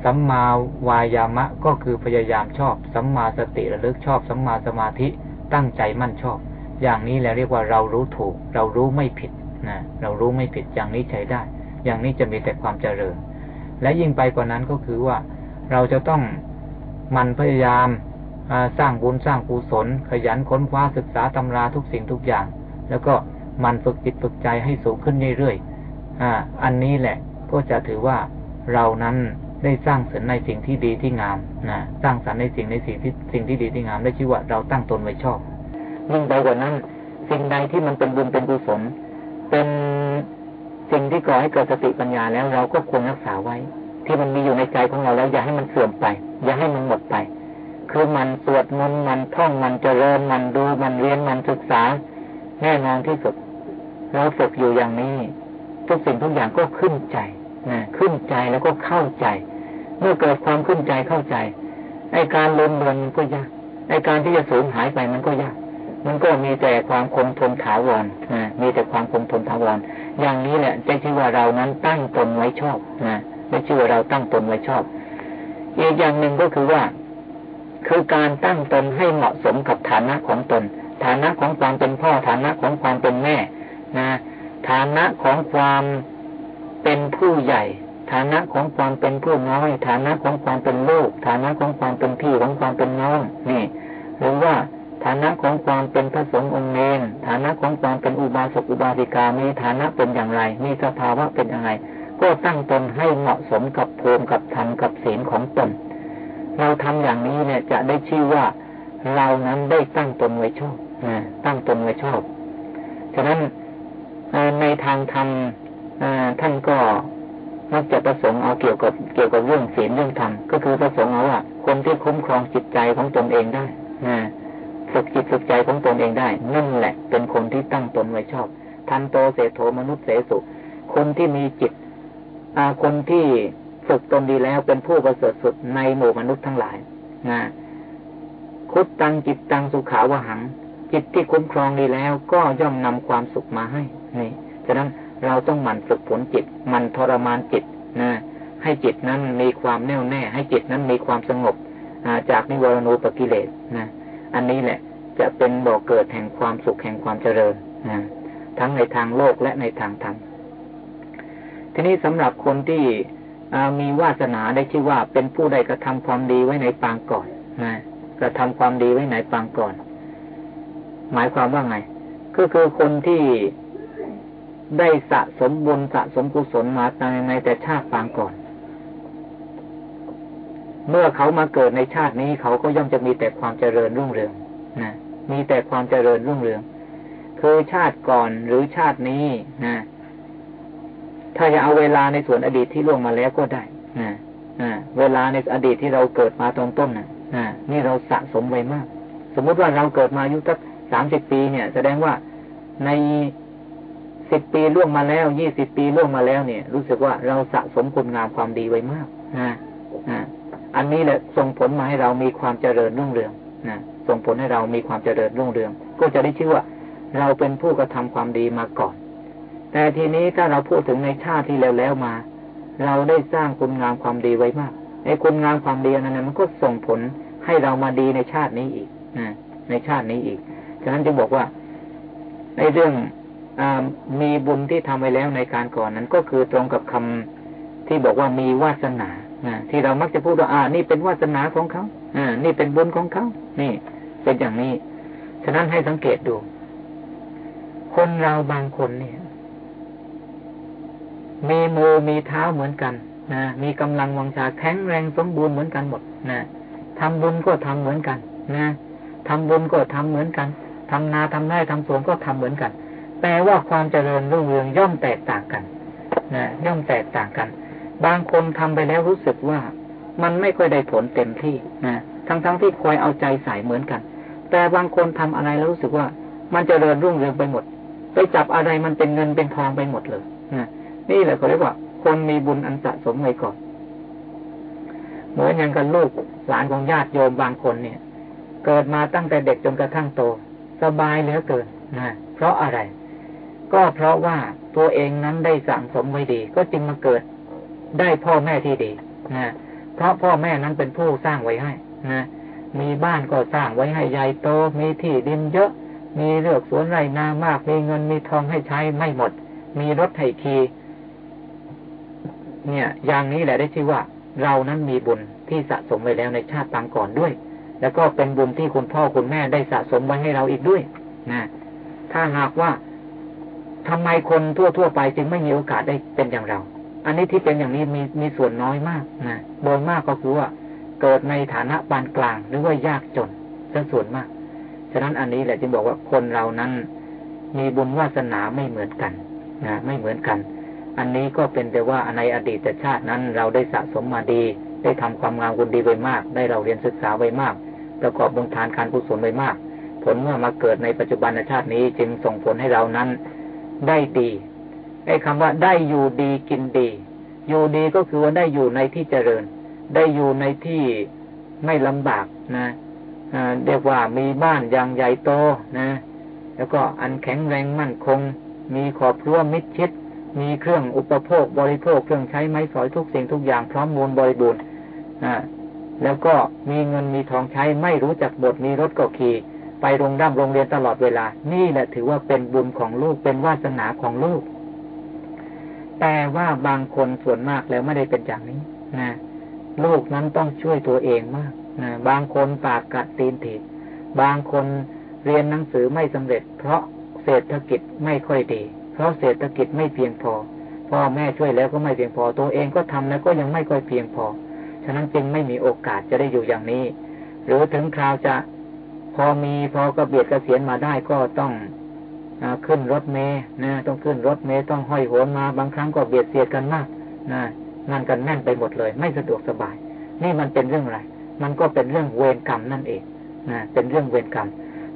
สัมมาวายามะก็คือพยายามชอบ สัมมาสติระลึกชอบ สัมมาสมาธิตั้งใจมั่นชอบ อย่างนี้แหละเรียกว่าเรารู้ถูก เรารู้ไม่ผิดนะเรารู้ไม่ผิดอย่างนี้ใช้ได้ อย่างนี้จะมีแต่ความเจริญ และยิ่งไปกว่านั้นก็คือว่าเราจะต้องมันพยายามสร้างบุญสร้างกุศล ขยันค้นคว้าศึกษาตำราทุกสิ่งทุกอย่าง แล้วก็มันฝึกจิตฝึกใจให้สูงขึ้นเรื่อยๆออันนี้แหละก็จะถือว่าเรานั้นได้สร้างสรรในสิ่งที่ดีที่งามนะสร้างสรรในสิ่งในสิ่งที่สิ่งที่ดีที่งามได้ชื่อว่าเราตั้งตนไว้ชอบยิ่งไปกว่านั้น สิ่งใดที่มันเป็นบุญเป็นกุศลเป็น สิ่งที่ก่อให้เกิดสติปัญญาแล้วเราก็ควรรักษาไว้ ที่มันมีอยู่ในใจของเราแล้ว อย่าให้มันเสื่อมไป อย่าให้มันหมดไป คือมันสวดมนต์มันท่องมันเจริญมันดูมันเรียนมันศึกษา แน่นอนที่สุด เราฝึกอยู่อย่างนี้ ทุกสิ่งทุกอย่างก็ขึ้นใจนะขึ้นใจแล้วก็เข้าใจ เมื่อเกิดความขึ้นใจเข้าใจไอการลืมเลือนมันก็ยากไอการที่จะสูญหายไปมันก็ยาก มันก็มีแต่ความคงทนถาวรนะมีแต่ความคงทนถาวร อย่างนี้แหละจะชื่อว่าเรานั้นตั้งตนไว้ชอบนะไม่ชื่อว่าเราตั้งตนไว้ชอบ อีกอย่างหนึ่งก็คือว่า คือการตั้งตนให้เหมาะสมกับฐานะของตน ฐานะของความเป็นพ่อฐานะของความเป็นแม่นะฐานะของความเป็นผู้ใหญ่ ฐานะของความเป็นผู้น้อย ฐานะของความเป็นลูก ฐานะของความเป็นพี่ของความเป็นน้องนี่หรือว่า ฐานะของความเป็นพระสงฆ์องค์เนรฐานะของความเป็นอุบาสกอุบาสิกามีฐานะเป็นอย่างไร มีสภาวะเป็นอย่างไร ก็ตั้งตนให้เหมาะสมกับภูมิกับธรรมกับศีลของตน เราทำอย่างนี้เนี่ยจะได้ชื่อว่าเรานั้นได้ตั้งตนไว้ชอบตั้งตนไว้ชอบ ฉะนั้นในทางธรรมท่านก็มักจะประสงค์เอาเกี่ยวกับเกี่ยวกับเรื่องศีลเรื่องธรรมก็คือประสงค์เอาว่าคนที่คุ้มครองจิตใจของตนเองได้นะ ฝึกจิตฝึกใจของตนเองได้ นั่นแหละ เป็นคนที่ตั้งตนไว้ชอบ ทันโตเสโถมนุษย์เสสุ คนที่มีจิตอาคนที่ฝึกตนดีแล้วเป็นผู้ประเสริฐสุดในหมู่มนุษย์ทั้งหลายนะคุดตังจิตตังสุขาวหัง จิตที่คุ้มครองดีแล้วก็ย่อมนำความสุขมาให้นี่ฉะนั้นเราต้องหมั่นฝึกฝนจิต มันทรมานจิตนะให้จิตนั้นมีความแน่วแน่ ให้จิตนั้นมีความสงบจากนิวรณูปกิเลสนะ อันนี้แหละ จะเป็นบ่อกเกิดแห่งความสุขแห่งความเจริญนะทั้งในทางโลกและในทางธรรม ทีนี้สำหรับคนที่มีวาสนาได้ชื่อว่าเป็นผู้ใดกระทำความดีไว้ในปางก่อนนะกระทำความดีไว้ในปางก่อน หมายความว่าไง ก็คือคนที่ได้สะสมบุญสะสมกุศลมาในในแต่ชาติปางก่อน เมื่อเขามาเกิดในชาตินี้เขาก็ย่อมจะมีแต่ความเจริญรุ่งเรืองนะมีแต่ความเจริญรุ่งเรือง คือชาติก่อนหรือชาตินี้นะถ้าจะเอาเวลาในส่วนอดีตที่ล่วงมาแล้วก็ได้นะนะเวลาในอดีตที่เราเกิดมาตอนต้นนะนะนี่เราสะสมไว้มาก สมมุติว่าเราเกิดมาอายุสักสามสิบปีเนี่ย แสดงว่าในสิบปีล่วงมาแล้วยี่สิบปีล่วงมาแล้วเนี่ย รู้สึกว่าเราสะสมคุณงามความดีไว้มากนะนะ อันนี้แหละส่งผลมาให้เรามีความเจริญรุ่งเรืองนะส่งผลให้เรามีความเจริญรุ่งเรือง ก็จะได้ชื่อว่า เราเป็นผู้กระทำความดีมาก่อน แต่ทีนี้ถ้าเราพูดถึงในชาติที่แล้วแล้วมา เราได้สร้างคุณงามความดีไว้มากไอ้คุณงามความดีนั้นมันก็ส่งผลให้เรามาดีในชาตินี้อีกนะในชาตินี้อีก ฉะนั้นจึงบอกว่า ในเรื่องมีบุญที่ทำไว้แล้วในการก่อนนั้นก็คือตรงกับคำที่บอกว่ามีวาสนา ที่เรามักจะพูดว่าอ่า นี่เป็นวาสนาของเขาอ่า นี่เป็นบุญของเขา นี่ เป็นอย่างนี้ ฉะนั้นให้สังเกตดู คนเราบางคนเนี่ย มีมือมีเท้าเหมือนกันนะมีกำลังวังชาแข็งแรงสมบูรณ์เหมือนกันหมดนะทำบุญก็ทำเหมือนกันนะทำบุญก็ทำเหมือนกันทำนาทำไร่ทำสวนก็ทำเหมือนกัน แปลว่าความเจริญรุ่งเรืองย่อมแตกต่างกันนะย่อมแตกต่างกัน บางคนทำไปแล้วรู้สึกว่ามันไม่ค่อยได้ผลเต็มที่นะทั้งๆทที่คอยเอาใจใส่เหมือนกัน แต่บางคนทำอะไรแล้วรู้สึกว่า มันจเจริญรุ่งเรืองไปหมด ไปจับอะไรมันเป็นเงินเป็นทองไปหมดเลยนะนี่แหละเขาเรียกว่า คนมีบุญอันสะสมไว้ก่อนเหมือนอย่างกับลูกหลานของญาติโยมบางคนเนี่ย เกิดมาตั้งแต่เด็กจนกระทั่งโต สบายเหลือเกินนะเพราะอะไร ก็เพราะว่าตัวเองนั้นได้สั่งสมไว้ดี ก็จึงมาเกิด ได้พ่อแม่ที่ดีนะเพราะพ่อแม่นั้นเป็นผู้สร้างไว้ให้นะมีบ้านก็สร้างไว้ให้ใหญ่โต มีที่ดินเยอะ มีเลือกสวนไรนามาก มีเงินมีทองให้ใช้ไม่หมด มีรถไถขี่เนี่ย อย่างนี้แหละได้ชื่อว่า เรานั้นมีบุญที่สะสมไว้แล้วในชาติปางก่อนด้วย แล้วก็เป็นบุญที่คุณพ่อคุณแม่ได้สะสมไว้ให้เราอีกด้วยนะถ้าหากว่าทำไมคนทั่ว ๆ ไปจึงไม่มีโอกาสได้เป็นอย่างเรา อันนี้ที่เป็นอย่างนี้มีมีส่วนน้อยมากนะโดยมากก็คือว่าเกิดในฐานะปานกลางหรือว่ายากจนซะส่วนมาก ฉะนั้นอันนี้แหละจึงบอกว่าคนเรานั้น มีบุญวาสนาไม่เหมือนกันนะไม่เหมือนกัน อันนี้ก็เป็นแต่ว่าในอดีตชาตินั้น เราได้สะสมมาดี ได้ทำความงามคุณดีไว้มาก ได้เราเรียนศึกษาไว้มาก ประกอบบุญทานการกุศลไว้มาก ผลเมื่อมาเกิดในปัจจุบันชาตินี้จึงส่งผลให้เรานั้นได้ดี ไอ้คำว่าได้อยู่ดีกินดี อยู่ดีก็คือว่าได้อยู่ในที่เจริญ ได้อยู่ในที่ไม่ลำบากนะเรียกว่ามีบ้านอย่างใหญ่โตนะ แล้วก็อันแข็งแรงมั่นคง มีขอบรั้วมิดชิด มีเครื่องอุปโภคบริโภคเครื่องใช้ไม้สอยทุกสิ่งทุกอย่างพร้อมมูลบริบูรณ์นะแล้วก็มีเงินมีทองใช้ไม่รู้จักบทมีรถก็ขี่ไปโรงร่ำโรงเรียนตลอดเวลา นี่แหละถือว่าเป็นบุญของลูกเป็นวาสนาของลูก แต่ว่าบางคนส่วนมากแล้วไม่ได้เป็นอย่างนี้นะลูกนั้นต้องช่วยตัวเองมากนะบางคนปากกัดตีนถีบบางคนเรียนหนังสือไม่สำเร็จ เพราะเศรษฐกิจไม่ค่อยดี เพราะเศรษฐกิจไม่เพียงพอ พ่อแม่ช่วยแล้วก็ไม่เพียงพอ ตัวเองก็ทำแล้วก็ยังไม่ค่อยเพียงพอ ฉะนั้นจึงไม่มีโอกาสจะได้อยู่อย่างนี้ หรือถึงคราวจะพอมีพอกระเบียดกระเสียนมาได้ก็ต้อง ขึ้นรถเมย์นะต้องขึ้นรถเมย์ต้องห้อยโหนมา บางครั้งก็เบียดเสียดกันมากนะนั่นกันแน่นไปหมดเลย ไม่สะดวกสบาย นี่มันเป็นเรื่องอะไร มันก็เป็นเรื่องเวรกรรมนั่นเองนะเป็นเรื่องเวรกรรม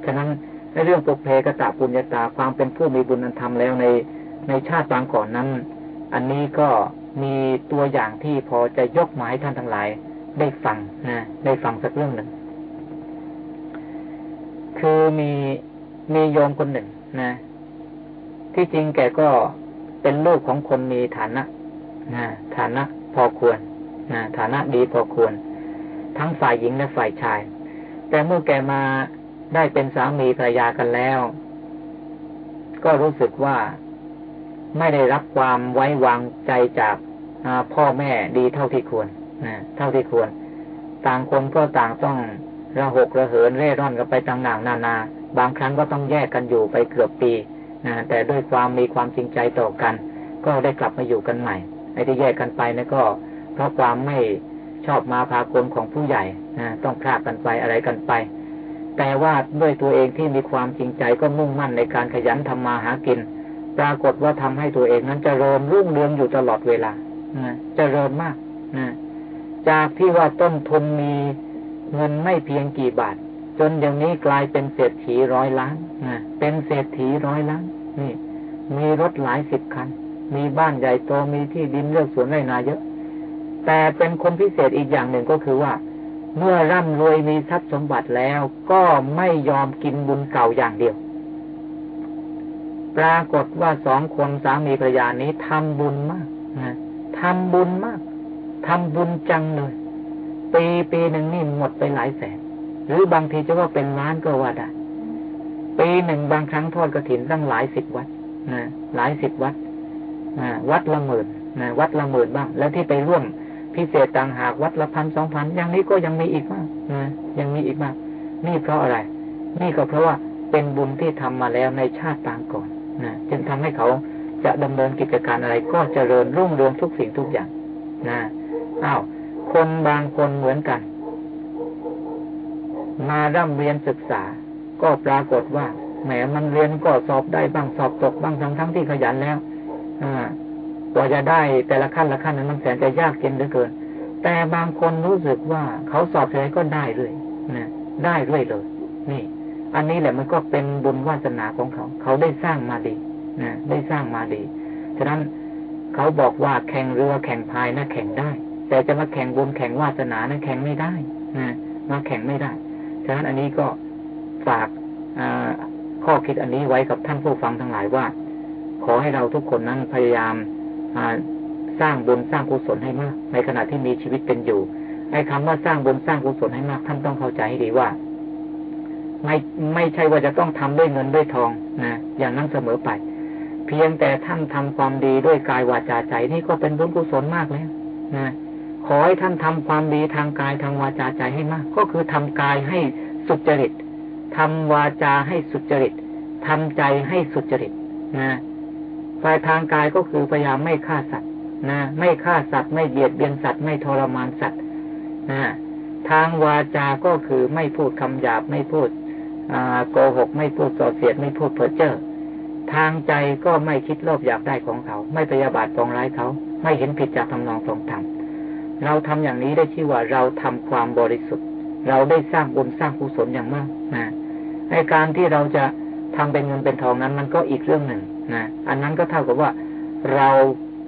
ฉะนั้นเรื่องปุเพกตะปุญญาตาความเป็นผู้มีบุญนันทำแล้วในในชาติบางก่อนนั้น อันนี้ก็มีตัวอย่างที่พอจะยกมายท่านทั้งหลาย ได้ฟังนะได้ฟังสักเรื่องหนึ่ง คือมีมีโยมคนหนึ่ง นะ ที่จริงแกก็เป็นลูกของคนมีฐานะนะฐานะพอควรนะฐานะดีพอควร ทั้งฝ่ายหญิงและฝ่ายชาย แต่เมื่อแกมาได้เป็นสามีภรรยากันแล้ว ก็รู้สึกว่าไม่ได้รับความไว้วางใจจากพ่อแม่ดีเท่าที่ควรนะเท่าที่ควร ต่างคนก็ต่างต้องระหกระเหินเร่ร่อนกันไปต่างๆนานา บางครั้งก็ต้องแยกกันอยู่ไปเกือบปีนะแต่ด้วยความมีความจริงใจต่อกัน ก็ได้กลับมาอยู่กันใหม่ไอ้ที่แยกกันไปนะก็ เพราะความไม่ชอบมาพากลของผู้ใหญ่นะต้องพลากกันไปอะไรกันไป แต่ว่าด้วยตัวเองที่มีความจริงใจก็มุ่งมั่นในการขยันทำมาหากิน ปรากฏว่าทำให้ตัวเองนั้นจเจริญรุ่งเรืองอยู่ตลอดเวลานะเจริญมากนะจากที่ว่าต้นทุนมีเงินไม่เพียงกี่บาท จนอย่างนี้กลายเป็นเศรษฐีร้อยล้านนะเป็นเศรษฐีร้อยล้าน นี่ มีรถหลายสิบคัน มีบ้านใหญ่โตมีที่ดินเลือกสวนไรนาเยอะ แต่เป็นคนพิเศษอีกอย่างหนึ่งก็คือว่า เมื่อร่ำรวยมีทรัพย์สมบัติแล้ว ก็ไม่ยอมกินบุญเก่าอย่างเดียว ปรากฏว่าสองคนสามีภรรยานี้ทำบุญมากนะทำบุญมากทำบุญจังเลยปีปีหนึ่งนี่หมดไปหลายแสน หรือบางทีจะว่าเป็นล้านก็ว่าได้ปีหนึ่งบางครั้งทอดกระถินตั้งหลายสิบวัดนะหลายสิบวัดนะวัดละหมื่นนะวัดละหมื่นบ้าง แล้วที่ไปร่วมพิเศษต่างหากวัดละพันสองพันอย่างนี้ก็ยังมีอีกมากนะยังมีอีกมากนี่เพราะอะไร นี่ก็เพราะว่าเป็นบุญที่ทำมาแล้วในชาติต่างก่อนนะจึงทำให้เขาจะดำเนินกิจการอะไร ก็เจริญรุ่งเรืองทุกสิ่งทุกอย่างนะอ้าวคนบางคนเหมือนกัน มาร่ำเรียนศึกษา ก็ปรากฏว่าแหมมันเรียนก็สอบได้บ้างสอบตกบ้างทั้งทั้งที่ขยันแล้วกว่าจะได้แต่ละขั้นละขั้นนั้นมันแสนจะยากเย็นเหลือเกิน แต่บางคนรู้สึกว่าเขาสอบอะไรก็ได้เลยนะได้เรื่อยเลยนี่ อันนี้แหละมันก็เป็นบุญวาสนาของเขา เขาได้สร้างมาดีนะได้สร้างมาดีฉะนั้นเขาบอกว่าแข่งเรือแข่งพายนะแข่งได้ แต่จะมาแข่งบุญแข่งวาสนานั้นแข่งไม่ได้นะมาแข่งไม่ได้ ฉะนั้นอันนี้ก็ฝากข้อคิดอันนี้ไว้กับท่านผู้ฟังทั้งหลายว่า ขอให้เราทุกคนนั้นพยายามสร้างบุญสร้างกุศลให้มาก ในขณะที่มีชีวิตเป็นอยู่ไอ้คำว่าสร้างบุญสร้างกุศลให้มากท่านต้องเข้าใจให้ดีว่า ไม่ไม่ใช่ว่าจะต้องทำด้วยเงินด้วยทองนะอย่างนั้นเสมอไป เพียงแต่ท่านทำความดีด้วยกายวาจาใจนี่ก็เป็นบุญกุศลมากแล้วนะ ขอให้ท่านทำความดีทางกายทางวาจาใจให้มาก ก็คือทำกายให้สุจริตทำวาจาให้สุจริตทำใจให้สุจริตนะฝ่ายทางกายก็คือพยายามไม่ฆ่าสัตว์นะไม่ฆ่าสัตว์ไม่เบียดเบียนสัตว์ไม่ทรมานสัตว์นะทางวาจาก็คือไม่พูดคำหยาบไม่พูดโกหก ไม่พูดส่อเสียดไม่พูดเพ้อเจ้อทางใจก็ไม่คิดโลภอยากได้ของเขา ไม่พยาบาทปองร้ายเขา ไม่เห็นผิดจากทำนองตรงธรรม เราทำอย่างนี้ได้ชื่อว่าเราทำความบริสุทธิ์ เราได้สร้างบุญสร้างกุศลอย่างมากนะในการที่เราจะทำเป็นเงินเป็นทองนั้นมันก็อีกเรื่องหนึ่งนะอันนั้นก็เท่ากับว่าเรา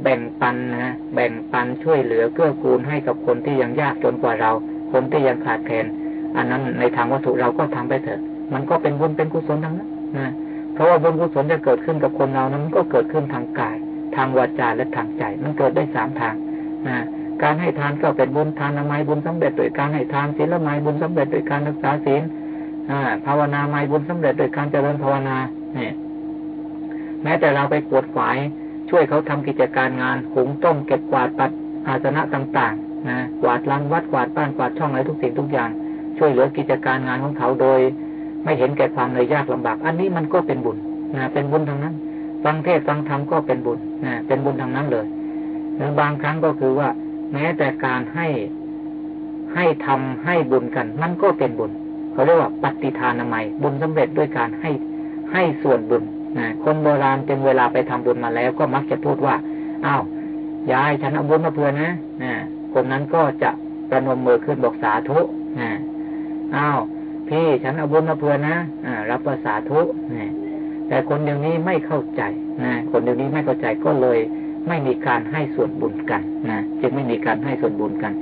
แบ่งปันนะแบ่งปันช่วยเหลือเกื้อกูลให้กับคนที่ยังยากจนกว่าเราคคนที่ยังขาดแคลนอันนั้นในทางวัตถุเราก็ทำไปเถอะ มันก็เป็นบุญเป็นกุศลทั้งนั้นนะเพราะว่าบุญกุศลจะเกิดขึ้นกับคนเรานั้นมันก็เกิดขึ้นทางกาย ทางวาจาและทางใจ มันเกิดได้สามทางนะ การให้ทานก็เป็นบุญทานนามัยบุญสำเร็จโดยการให้ทานศีลละไมบุญสำเร็จโดยการรักษาศีลภาวนาไมบุญสำเร็จโดยการเจริญภาวนาเนี่ยแม้แต่เราไปปวดฝายช่วยเขาทำกิจการงานหุงต้มเก็บกวาดปัดอาสนะต่างๆนะกวาดลังวัดกวาดบ้านกวาดช่องอะไรทุกสิ่งทุกอย่าง ช่วยเหลือกิจการงานของเขาโดย ไม่เห็นแก่ความเลยยากลำบาก อันนี้มันก็เป็นบุญนะเป็นบุญทางนั้นฟังเทศฟังธรรมก็เป็นบุญนะเป็นบุญทางนั้นเลยหรือบางครั้งก็คือว่า แม้แต่การให้ให้ทำให้บุญกันมันก็เป็นบุญเขาเรียกว่าปฏิทานนามัยบุญสำเร็จด้วยการให้ให้ส่วนบุญนะคนโบราณจึงเวลาไปทำบุญมาแล้ว ก็มักจะพูดว่าอ้าวยายฉันเอาบุญมาเพื่อนะนะคนนั้นก็จะประนมมือขึ้นบอกสาธุนะอ้าวพี่ฉันเอาบุญมาเพื่อนะอ่ารับภาษาทุนะแต่คนเดี๋ยวนี้ไม่เข้าใจนะคนเดี๋ยวนี้ไม่เข้าใจก็เลย ไม่มีการให้ส่วนบุญกันนะจึงไม่มีการให้ส่วนบุญกัน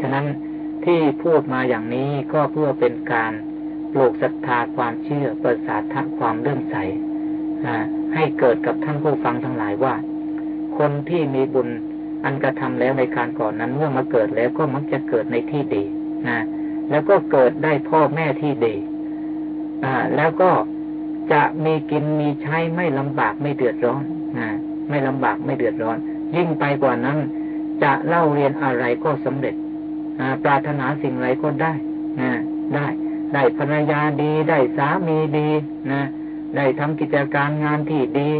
ฉะนั้นที่พูดมาอย่างนี้ก็เพื่อเป็นการปลูกศรัทธาความเชื่อประสาทความเลื่อมใสให้เกิดกับท่านผู้ฟังทั้งหลายว่า คนที่มีบุญอันกระทำแล้วในการก่อนนั้นเมื่อมาเกิดแล้วก็มักจะเกิดในที่ดีนะแล้วก็เกิดได้พ่อแม่ที่ดี อ่า แล้วก็จะมีกินมีใช้ไม่ลำบากไม่เดือดร้อนนะ ไม่ลำบากไม่เดือดร้อน ยิ่งไปกว่านั้น จะเล่าเรียนอะไรก็สำเร็จปรารถนาสิ่งไรก็ได้นะได้ ได้ภรรยาดีได้สามีดีนะได้ทำกิจการงานที่ดี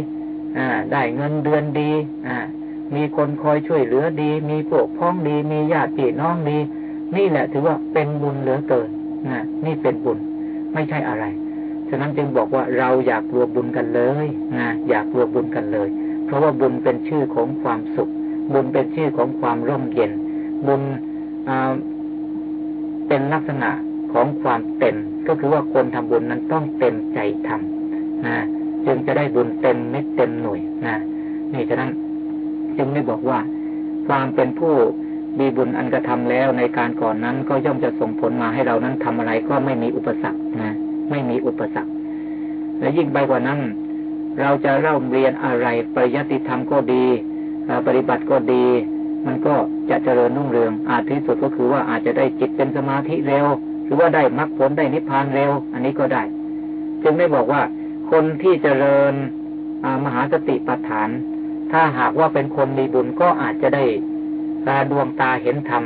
ได้เงินเดือนดีมีคนคอยช่วยเหลือดี มีพวกพ้องดี มีญาติพี่น้องดี นี่แหละถือว่าเป็นบุญเหลือเกินนะนี่เป็นบุญไม่ใช่อะไร ฉะนั้นจึงบอกว่าเราอยากรวมบุญกันเลยนะอยากรวมบุญกันเลย เพราะว่าบุญเป็นชื่อของความสุข บุญเป็นชื่อของความร่มเย็น บุญเป็นลักษณะของความเต็ม ก็คือว่าคนทำบุญนั้นต้องเต็มใจทำนะจึงจะได้บุญเต็มเม็ดเต็มหน่วยนะนี่ฉะนั้นจึงได้บอกว่า ความเป็นผู้มีบุญอันกระทำแล้วในการก่อนนั้นก็ย่อมจะส่งผลมาให้เรานั้นทำอะไรก็ไม่มีอุปสรรคนะไม่มีอุปสรรค และยิ่งไปกว่านั้น เราจะเล่าเรียนอะไรปริยัติธรรมก็ดีปฏิบัติก็ดี มันก็จะเจริญรุ่งเรือง อาจที่สุดก็คือว่าอาจจะได้จิตเป็นสมาธิเร็ว หรือว่าได้มรรคผลได้นิพพานเร็ว อันนี้ก็ได้ จึงได้บอกว่า คนที่เจริญมหาสติปัฏฐาน ถ้าหากว่าเป็นคนมีบุญก็อาจจะได้ตาดวงตาเห็นธรรม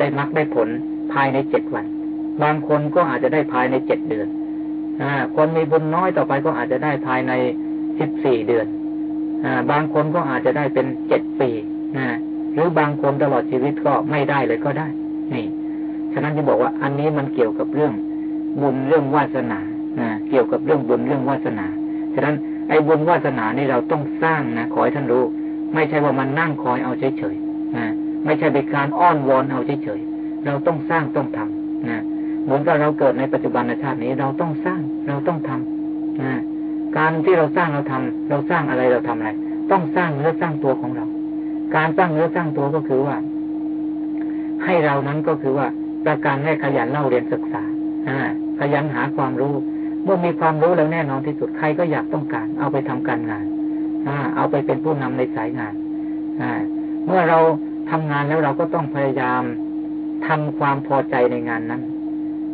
ได้มรรคได้ผลภายในเจ็ดวัน บางคนก็อาจจะได้ภายในเจ็ดเดือนอคนมีบุญน้อยต่อไปก็อาจจะได้ภายใน สิบสี่เดือนอบางคนก็อาจจะได้เป็นเจ็ดปีนะหรือบางคนตลอดชีวิตก็ไม่ได้เลยก็ได้ นี่ ฉะนั้นจะบอกว่าอันนี้มันเกี่ยวกับเรื่องบุญเรื่องวาสนาเกี่ยวกับเรื่องบุญเรื่องวาสนา ฉะนั้นไอ้บุญวาสนานี่เราต้องสร้างนะขอให้ท่านรู้ ไม่ใช่ว่ามันนั่งคอยเอาเฉยๆนะไม่ใช่เป็นการอ้อนวอนเอาเฉยๆเราต้องสร้างต้องทำนะเหมือนกับเราเกิดในปัจจุบันในชาตินี้ เราต้องสร้างเราต้องทำนะ การที่เราสร้างเราทำเราสร้างอะไรเราทำอะไร ต้องสร้างเนื้อสร้างตัวของเรา การสร้างเนื้อสร้างตัวก็คือว่า ให้เรานั้นก็คือว่าประการแรกขยันเล่าเรียนศึกษาขยันหาความรู้ เมื่อมีความรู้แล้วแน่นอนที่สุดใครก็อยากต้องการ เอาไปทำการงานอเอาไปเป็นผู้นำในสายงานอเมื่อเราทำงานแล้วเราก็ต้องพยายามทำความพอใจในงานนั้น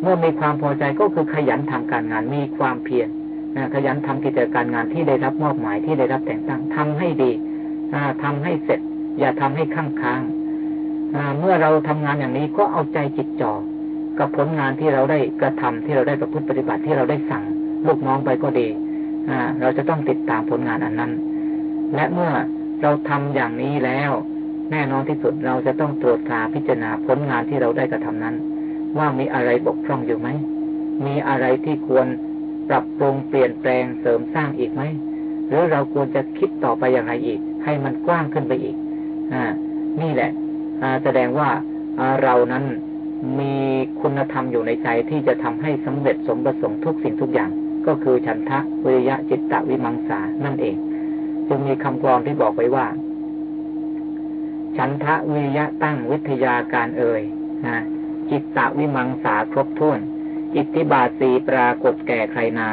เมื่อมีความพอใจก็คือขยันทำการงาน มีความเพียร ขยันทำกิจการงานที่ได้รับมอบหมายที่ได้รับแต่งตั้งทำให้ดีอทำให้เสร็จ อย่าทำให้ข้างค้างเมื่อเราทำงานอย่างนี้ก็เอาใจจิตจ่อกับผลงานที่เราได้กระทำที่เราได้ประพฤติปฏิบัติที่เราได้สั่งลูกน้องไปก็ดีเราจะต้องติดตามผลงานอันนั้น และเมื่อเราทำอย่างนี้แล้ว แน่นอนที่สุดเราจะต้องตรวจตาพิจารณาผลงานที่เราได้กระทำนั้น ว่ามีอะไรบกพร่องอยู่ไหมมีอะไรที่ควร ปรับปรุงเปลี่ยนแปลงเสริมสร้างอีกไหมหรือเราควรจะคิดต่อไปอย่างไรอีก ให้มันกว้างขึ้นไปอีกอ่านี่แหละแสดงว่าเรานั้นมีคุณธรรมอยู่ในใจที่จะทำให้สำเร็จสมประสงค์ทุกสิ่งทุกอย่าง ก็คือฉันทะวิริยะจิตตะวิมังสานั่นเอง จึงมีคำกรอนที่บอกไว้ว่า ฉันทะวิริยะตั้งวิทยาการเอ่ยนะจิตตวิมังสาครบถ้วน อิทธิบาทสีปรากฏแก่ใครนา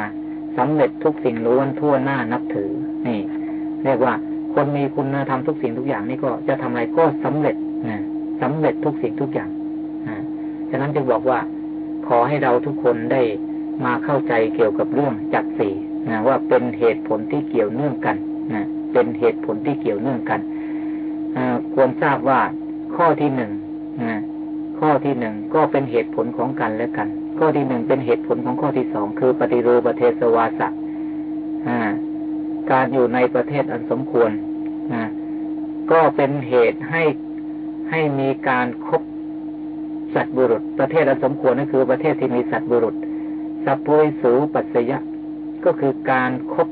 สำเร็จทุกสิ่งล้วนทั่วหน้านับถือ นี่ เรียกว่าคนมีคุณธรรมทุกสิ่งทุกอย่างนี่ก็จะทำอะไรก็สำเร็จนะสำเร็จทุกสิ่งทุกอย่างนะฉะนั้นจึงบอกว่า ขอให้เราทุกคนได้มาเข้าใจเกี่ยวกับเรื่องจักสี่นะว่าเป็นเหตุผลที่เกี่ยวเนื่องกันนะเป็นเหตุผลที่เกี่ยวเนื่องกันควรทราบว่าข้อที่หนึ่งนะข้อที่หนึ่งก็เป็นเหตุผลของกันและกัน ข้อที่หนึ่งเป็นเหตุผลของข้อที่สองคือปฏิรูปประเทศสวาสะการอยู่ในประเทศอันสมควรก็เป็นเหตุให้ให้มีการคบสัตบุรุษ ประเทศอันสมควรนั่นคือประเทศที่มีสัตบุรุษ สัพพุริสูปัสยะ ก็คือการครบ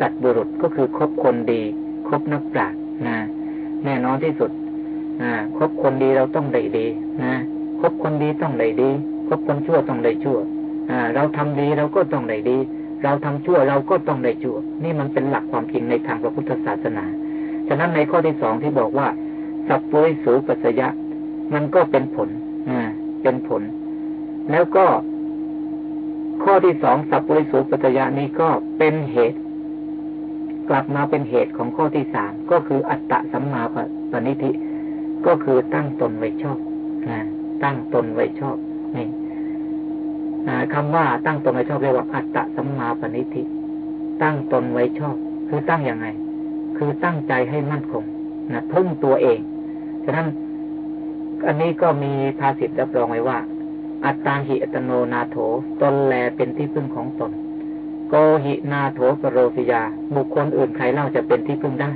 สัตบุรุษก็คือคบคนดี คบนักปราชญ์นะแน่นอนที่สุดคบคนดีเราต้องได้ดีนะคบคนดีต้องได้ดี คบคนชั่วต้องได้ชั่วเราทำดีเราก็ต้องได้ดี เราทำชั่วเราก็ต้องได้ชั่ว นี่มันเป็นหลักความจริงในทางพระพุทธศาสนา ฉะนั้นในข้อที่สองที่บอกว่า สัพพุริสูปัสยะ มันก็เป็นผลอเป็นผล แล้วก็ ข้อที่สองสัพปริสุปัจยะนี้ก็เป็นเหตุ กลับมาเป็นเหตุของข้อที่สามก็คืออัตตะสัมมาปณิธิ ก็คือตั้งตนไว้ชอบตั้งตนไว้ชอบนี่ คำว่าตั้งตนไว้ชอบเรียกว่าอัตตะสัมมาปณิธิตั้งตนไว้ชอบ คือตั้งยังไง คือตั้งใจให้มั่นคงนะพึ่งตัวเองฉะนั้นอันนี้ก็มีภาษิตรับรองไว้ว่า อัตตาหิอัตโนนาโถตนแลเป็นที่พึ่งของตนโกหินาโถปโรสิยา บุคคลอื่นใครเล่าจะเป็นที่พึ่งได้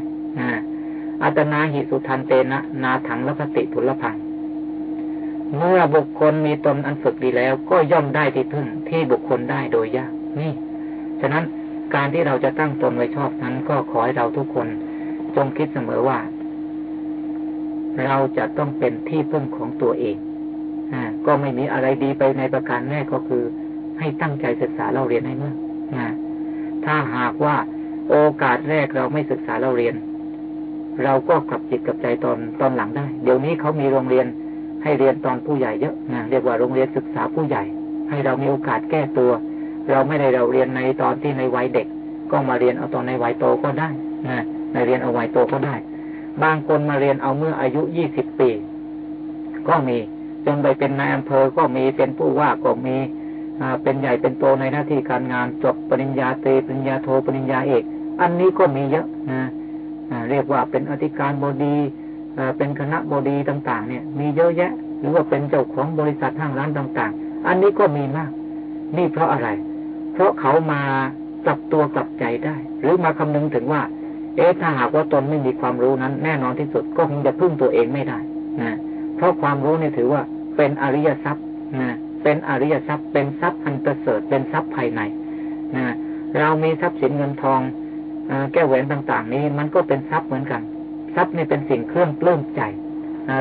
อัตนาหิสุทันเตนะ นาถังละพติทุลพัง เมื่อบุคคลมีตนอันฝึกดีแล้ว ก็ย่อมได้ที่พึ่งที่บุคคลได้โดยยากนี่ ฉะนั้นการที่เราจะตั้งตนไว้ชอบนั้นก็ขอให้เราทุกคนจงคิดเสมอว่า เราจะต้องเป็นที่พึ่งของตัวเองก็ไม่มีอะไรดีไปในประการแรกก็คือ ให้ตั้งใจศึกษาเราเรียนให้มากนะถ้าหากว่าโอกาสแรกเราไม่ศึกษาเราเรียน เราก็กลับจิตกับใจตอนตอนหลังได้ เดี๋ยวนี้เขามีโรงเรียน ให้เรียนตอนผู้ใหญ่เยอะนะเรียกว่าโรงเรียนศึกษาผู้ใหญ่ ให้เรามีโอกาสแก้ตัว เราไม่ได้เราเรียนในตอนที่ในวัยเด็ก ก็มาเรียนเอาตอนในวัยโตก็ได้นะในเรียนเอาวัยโตก็ได้ บางคนมาเรียนเอาเมื่ออายุยี่สิบปี ก็มีจนไปเป็นนายอำเภอก็มีเป็นผู้ว่าก็มีเป็นใหญ่เป็นโตในหน้าที่การงานจบปริญญาตรีปริญญาโทปริญญาเอก อันนี้ก็มีเยอะนะเรียกว่าเป็นอธิการบดี เป็นคณะบดีต่างๆ เนี่ย มีเยอะแยะ หรือว่าเป็นเจ้าของบริษัทห้างร้านต่างๆ อันนี้ก็มีมาก นี่เพราะอะไร เพราะเขามากลับตัวกลับใจได้ หรือมาคำนึงถึงว่า เอ๊ะถ้าหากว่าตนไม่มีความรู้นั้น แน่นอนที่สุดก็คงจะพึ่งตัวเองไม่ได้นะเพราะความรู้เนี่ยถือว่าเป็นอริยทรัพย์นะเป็นอริยทรัพย์ เป็นทรัพย์อันประเสริฐเป็นทรัพย์ภายในนะเรามีทรัพย์สินเงินทองอแก้วแหวนต่าง ๆ นี้มันก็เป็นทรัพย์เหมือนกัน ทรัพย์นี่เป็นสิ่งเครื่องปลื้มใจ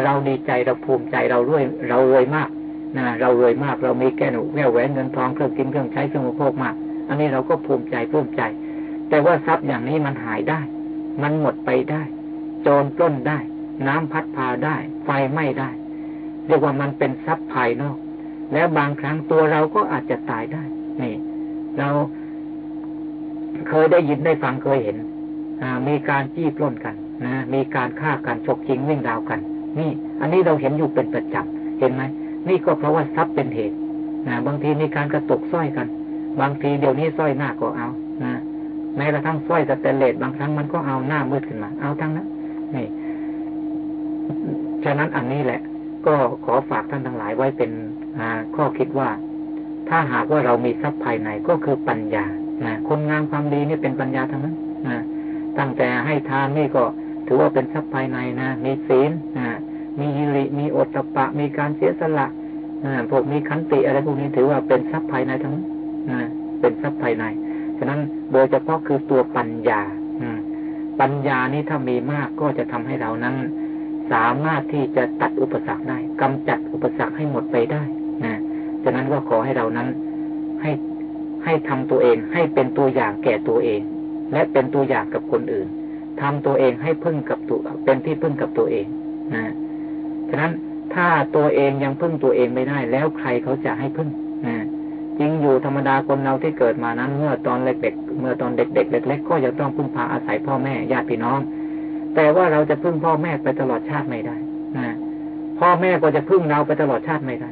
เราดีใจเราภูมิใจเรารวยเรารวยมากนะเรารวยมากเรามีแก้วแก้วแหวนเงินทองเครื่องกินเครื่องใช้เครื่องอุปโภคมาก อันนี้เราก็ภูมิใจปลื้มใจ แต่ว่าทรัพย์อย่างนี้มันหายได้ มันหมดไปได้ โจรปล้นได้ น้ำพัดพาได้ ไฟไหม้ได้ เรียกว่ามันเป็นทรัพย์ภายนอก แล้วบางครั้งตัวเราก็อาจจะตายได้นี่เราเคยได้ยินได้ฟังเคยเห็นมีการจี้ปล้นกัน นะมีการฆ่ากันฉกชิงวิ่งราวกัน นี่ อันนี้เราเห็นอยู่เป็นประจำเห็นไหมนี่ก็เพราะว่าทรัพย์เป็นเหตุนะบางทีมีการกระตกสร้อยกัน บางทีเดี๋ยวนี้สร้อยหน้าก็เอานะแม้กระทั่งสร้อยสเตนเลสบางครั้งมันก็เอาหน้ามืดขึ้นมา เอาทั้งนั้นนี่ฉะนั้นอันนี้แหละ ก็ขอฝากท่านทั้งหลายไว้เป็นข้อคิดว่า ถ้าหากว่าเรามีทรัพย์ภายในก็คือปัญญานะคนงามความดีนี่เป็นปัญญาทั้งนั้นนะตั้งแต่ให้ทานนี่ก็ ถือว่าเป็นทรัพย์ภายในนะ มีศีลนะมีฮิริ มีอดตปะ มีการเสียสละพวกมีขันติอะไรพวกนี้ถือว่าเป็นทรัพย์ภายในทั้งนั้นนะเป็นทรัพย์ภายใน ฉะนั้นโดยเฉพาะคือตัวปัญญา อืปัญญานี้ถ้ามีมากก็จะทำให้เรานั้น สามารถที่จะตัดอุปสรรคได้กำจัดอุปสรรคให้หมดไปได้นะฉะนั้นก็ขอให้เรานั้นให้ให้ทำตัวเองให้เป็นตัวอย่างแก่ตัวเอง และเป็นตัวอย่างกับคนอื่น ทำตัวเองให้พึ่งกับตัวเป็นที่พึ่งกับตัวเองนะฉะนั้นถ้าตัวเองยังพึ่งตัวเองไม่ได้ แล้วใครเขาจะให้พึ่งนะจริงอยู่ธรรมดาคนเราที่เกิดมานั้น เมื่อตอนเล็กๆเมื่อตอนเด็กๆเล็ก ๆ ก็จะต้องพึ่งพาอาศัยพ่อแม่ญาติพี่น้อง แต่ว่าเราจะพึ่งพ่อแม่ไปตลอดชาติไม่ได้นะพ่อแม่ก็จะพึ่งเราไปตลอดชาติไม่ได้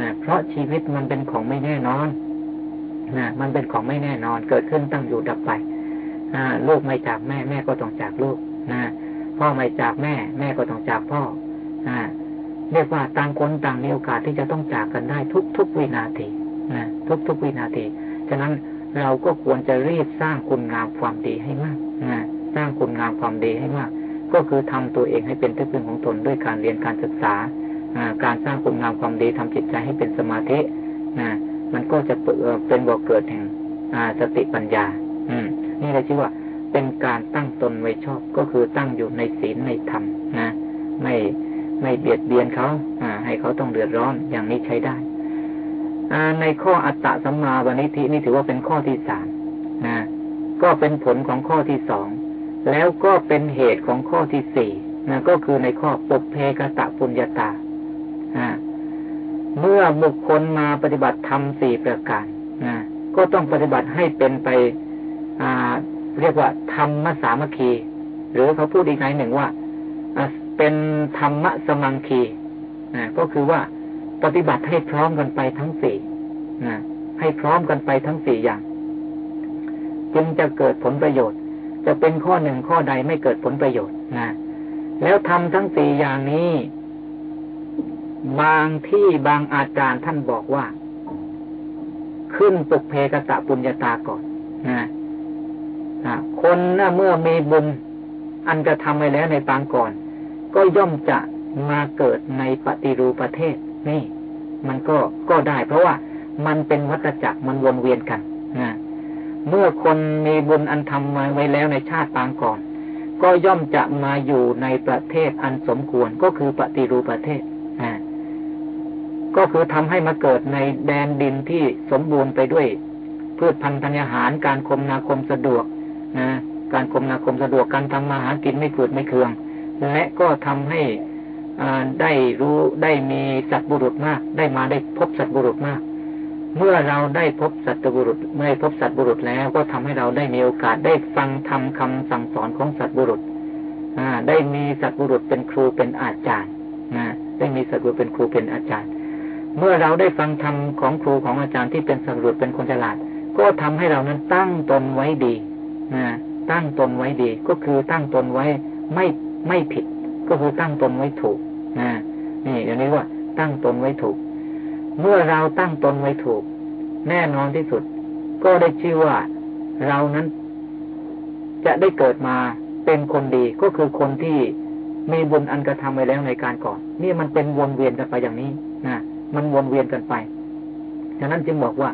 นะเพราะชีวิตมันเป็นของไม่แน่นอนนะมันเป็นของไม่แน่นอนเกิดขึ้นตั้งอยู่ดับไป ลูกไม่จากแม่แม่ก็ต้องจากลูกนะพ่อไม่จากแม่ แม่ก็ต้องจากพ่ออเรียกว่าต่างคนต่างมีโอกาสที่จะต้องจากกันได้ทุกทุกวินาทีนะทุกทุกวินาทีฉะนั้นเราก็ควรจะรีบสร้างคุณงามความดีให้มากนะสร้างคุณงามความดีให้มาก ก็คือทำตัวเองให้เป็นที่พึ่งของตนด้วยการเรียนการศึกษาการสร้างคุณงามความดีทำจิตใจให้เป็นสมาธินะมันก็จะเป็นบ่อเกิดแห่งสติปัญญา อืม นี่เราชื่อว่า เป็นการตั้งตนไว้ชอบก็คือตั้งอยู่ในศีลในธรรมนะ ไม่ไม่เบียดเบียนเขาอ่า ให้เขาต้องเดือดร้อนอย่างนี้ใช้ได้ในข้ออัตตะสัมมาวณิธินี่ถือว่าเป็นข้อที่สามนะก็เป็นผลของข้อที่สองแล้วก็เป็นเหตุของข้อที่สี่นะก็คือในข้อปกเพกตะปุญญาตาเมื่อบุคคลมาปฏิบัติธรรมสี่ประการนะก็ต้องปฏิบัติให้เป็นไป เรียกว่าธรรมสามัคคี หรือเขาพูดอีกในหนึ่งว่าเป็นธรรมสมังคีนะก็คือว่าปฏิบัติให้พร้อมกันไปทั้งสี่นะให้พร้อมกันไปทั้งสี่อย่าง จึงจะเกิดผลประโยชน์ จะเป็นข้อหนึ่งข้อใดไม่เกิดผลประโยชน์นะแล้วทำทั้งสี่อย่างนี้ บางที่บางอาจารย์ท่านบอกว่า ขึ้นปุกเพกตะปุญญาตาก่อนนะ คนนะเมื่อมีบุญอันจะทำไว้แล้วในปางก่อน ก็ย่อมจะมาเกิดในปฏิรูปประเทศ นี่ มันก็ก็ได้ เพราะว่ามันเป็นวัฏจักรมันวนเวียนกันนะเมื่อคนมีบุญอันทำมาไว้แล้วในชาติปางก่อน ก็ย่อมจะมาอยู่ในประเทศอันสมควรก็คือปฏิรูปประเทศนะก็คือทำให้มาเกิดในแดนดินที่สมบูรณ์ไปด้วยพืชพันธุ์ธัญญาหารการคมนาคมสะดวก นะการคมนาคมสะดวกการทำมาหากินไม่ฝืดไม่เคือง และก็ทำให้ได้รู้ได้มีสัตบุรุษมาก ได้มาได้พบสัตบุรุษมาก เมื่อเราได้พบสัตบุรุษเมื่อพบสัตบุรุษแล้วก็ทำให้เราได้มีโอกาสได้ฟังทำคำสั่งสอนของสัตบุรุษได้มีสัตบุรุษเป็นครูเป็นอาจารย์นะได้มีสัตบุรุษเป็นครูเป็นอาจารย์ เมื่อเราได้ฟังธรรมของครูของอาจารย์ที่เป็นสัตบุรุษเป็นคนฉลาด ก็ทำให้เรานั้นตั้งตนไว้ดี ตั้งตนไว้ดี ก็คือตั้งตนไว้ไม่ไม่ผิด ก็คือตั้งตนไว้ถูกนะนี่อย่างนี้ว่า ตั้งตนไว้ถูก เมื่อเราตั้งตนไว้ถูก แน่นอนที่สุด ก็ได้ชื่อว่าเรานั้น จะได้เกิดมาเป็นคนดีก็คือคนที่มีบุญอันกระทำไว้แล้วในการก่อน นี่มันเป็นวนเวียนกันไปอย่างนี้นะมันวนเวียนกันไป ฉะนั้นจึงบอกว่า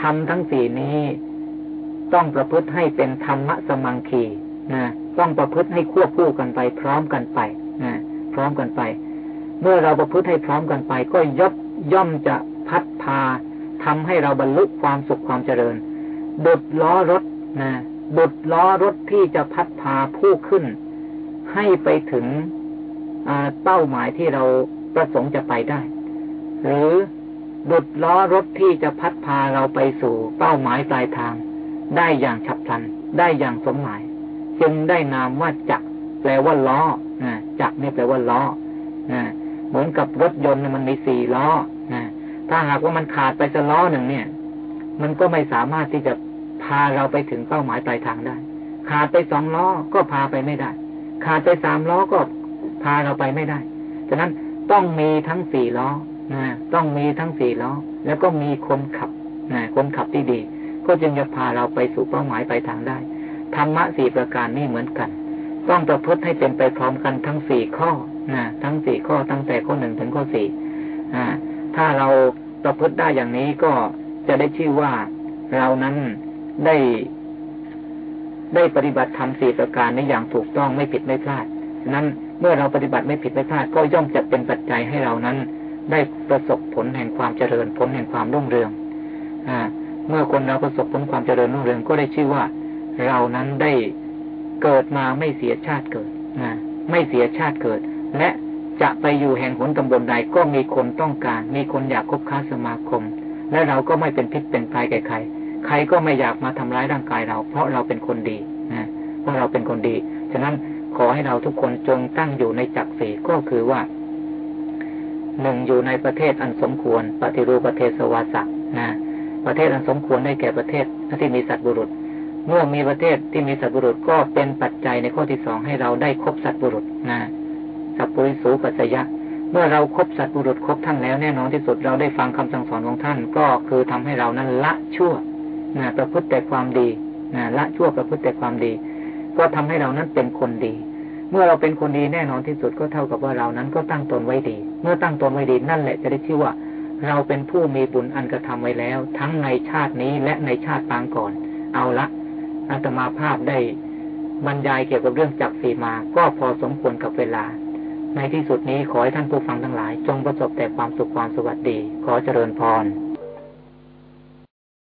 ทำทั้งสี่นี้ ต้องประพฤติให้เป็นธรรมะสมังคีนะต้องประพฤติให้ควบคู่กันไป พร้อมกันไปนะพร้อมกันไป เมื่อเราประพฤติให้พร้อมกันไป ก็ยบย่อมจะพัดพาทำให้เราบรรลุความสุขความเจริญดุดล้อรถนะดุดล้อรถที่จะพัดพาผู้ขึ้น ให้ไปถึงเป้าหมายที่เราประสงค์จะไปได้ หรือดุดล้อรถที่จะพัดพาเราไปสู่เป้าหมายปลายทาง ได้อย่างฉับพลัน ได้อย่างสมหมาย จึงได้นามว่าจักแปลว่าล้อนะจักนี่แปลว่าล้อนะเหมือนกับรถยนต์มันมีสี่ล้อนะถ้าหากว่ามันขาดไปสักล้อหนึ่งเนี่ย มันก็ไม่สามารถที่จะพาเราไปถึงเป้าหมายปลายทางได้ ขาดไปสองล้อก็พาไปไม่ได้ ขาดไปสามล้อก็พาเราไปไม่ได้ฉะนั้นต้องมีทั้งสี่ล้อนะต้องมีทั้งสี่ล้อ แล้วก็มีคนขับนะคนขับที่ดี ก็จึงจะพาเราไปสู่เป้าหมายไปทางได้ ธรรมะสี่ประการนี้เหมือนกัน ต้องประพฤติให้เป็นไปพร้อมกันทั้งสี่ข้อนะทั้งสี่ข้อตั้งแต่ข้อหนึ่งถึงข้อสี่ถ้าเราประพฤติได้อย่างนี้ก็จะได้ชื่อว่าเรานั้นได้ได้ปฏิบัติธรรมสี่ประการในอย่างถูกต้องไม่ผิดไม่พลาด นั้นเมื่อเราปฏิบัติไม่ผิดไม่พลาด ก็ย่อมจะเป็นปัจจัยให้เรานั้น ได้ประสบผลแห่งความเจริญผลแห่งความรุ่งเรือง อ่า เมื่อคนเราประสบผลความเจริญรุ่งเรืองก็ได้ชื่อว่า เรานั้นได้เกิดมาไม่เสียชาติเกิดนะไม่เสียชาติเกิด และจะไปอยู่แห่งหนตำบลใดก็มีคนต้องการ มีคนอยากคบค้าสมาคม และเราก็ไม่เป็นพิษเป็นภัยแก่ใคร ใครก็ไม่อยากมาทำร้ายร่างกายเรา เพราะเราเป็นคนดีนะเพราะเราเป็นคนดี ฉะนั้นขอให้เราทุกคนจงตั้งอยู่ในจักรสีก็คือว่าหนึ่งอยู่ในประเทศอันสมควร ปฏิรูปประเทศสวาสะนะ ประเทศอันสมควรได้แก่ประเทศที่มีสัตว์บุรุษ เมื่อมีประเทศที่มีสัตว์บุรุษก็เป็นปัจจัยในข้อที่สองให้เราได้คบสัตว์บุรุษนะสัพพุริสูปัสยะ เมื่อเราครบสัตว์บุรุษครบท่านแล้วแน่นอนที่สุดเราได้ฟังคำสั่งสอนของท่าน ก็คือทำให้เรานั้นละชั่วนะประพฤติแต่ความดีนะละชั่วประพฤติแต่ความดี ก็ทำให้เรานั้นเป็นคนดี เมื่อเราเป็นคนดีแน่นอนที่สุดก็เท่ากับว่าเรานั้นก็ตั้งตนไว้ดี เมื่อตั้งตนไว้ดีนั่นแหละจะได้ชื่อว่า เราเป็นผู้มีบุญอันกระทำไว้แล้ว ทั้งในชาตินี้และในชาติปางก่อน เอาละอาตมาภาพได้บรรยายเกี่ยวกับเรื่องจักสีมาก็พอสมควรกับเวลา ในที่สุดนี้ขอให้ท่านผู้ฟังทั้งหลาย จงประสบแต่ความสุขความสวัสดี ขอเจริญพร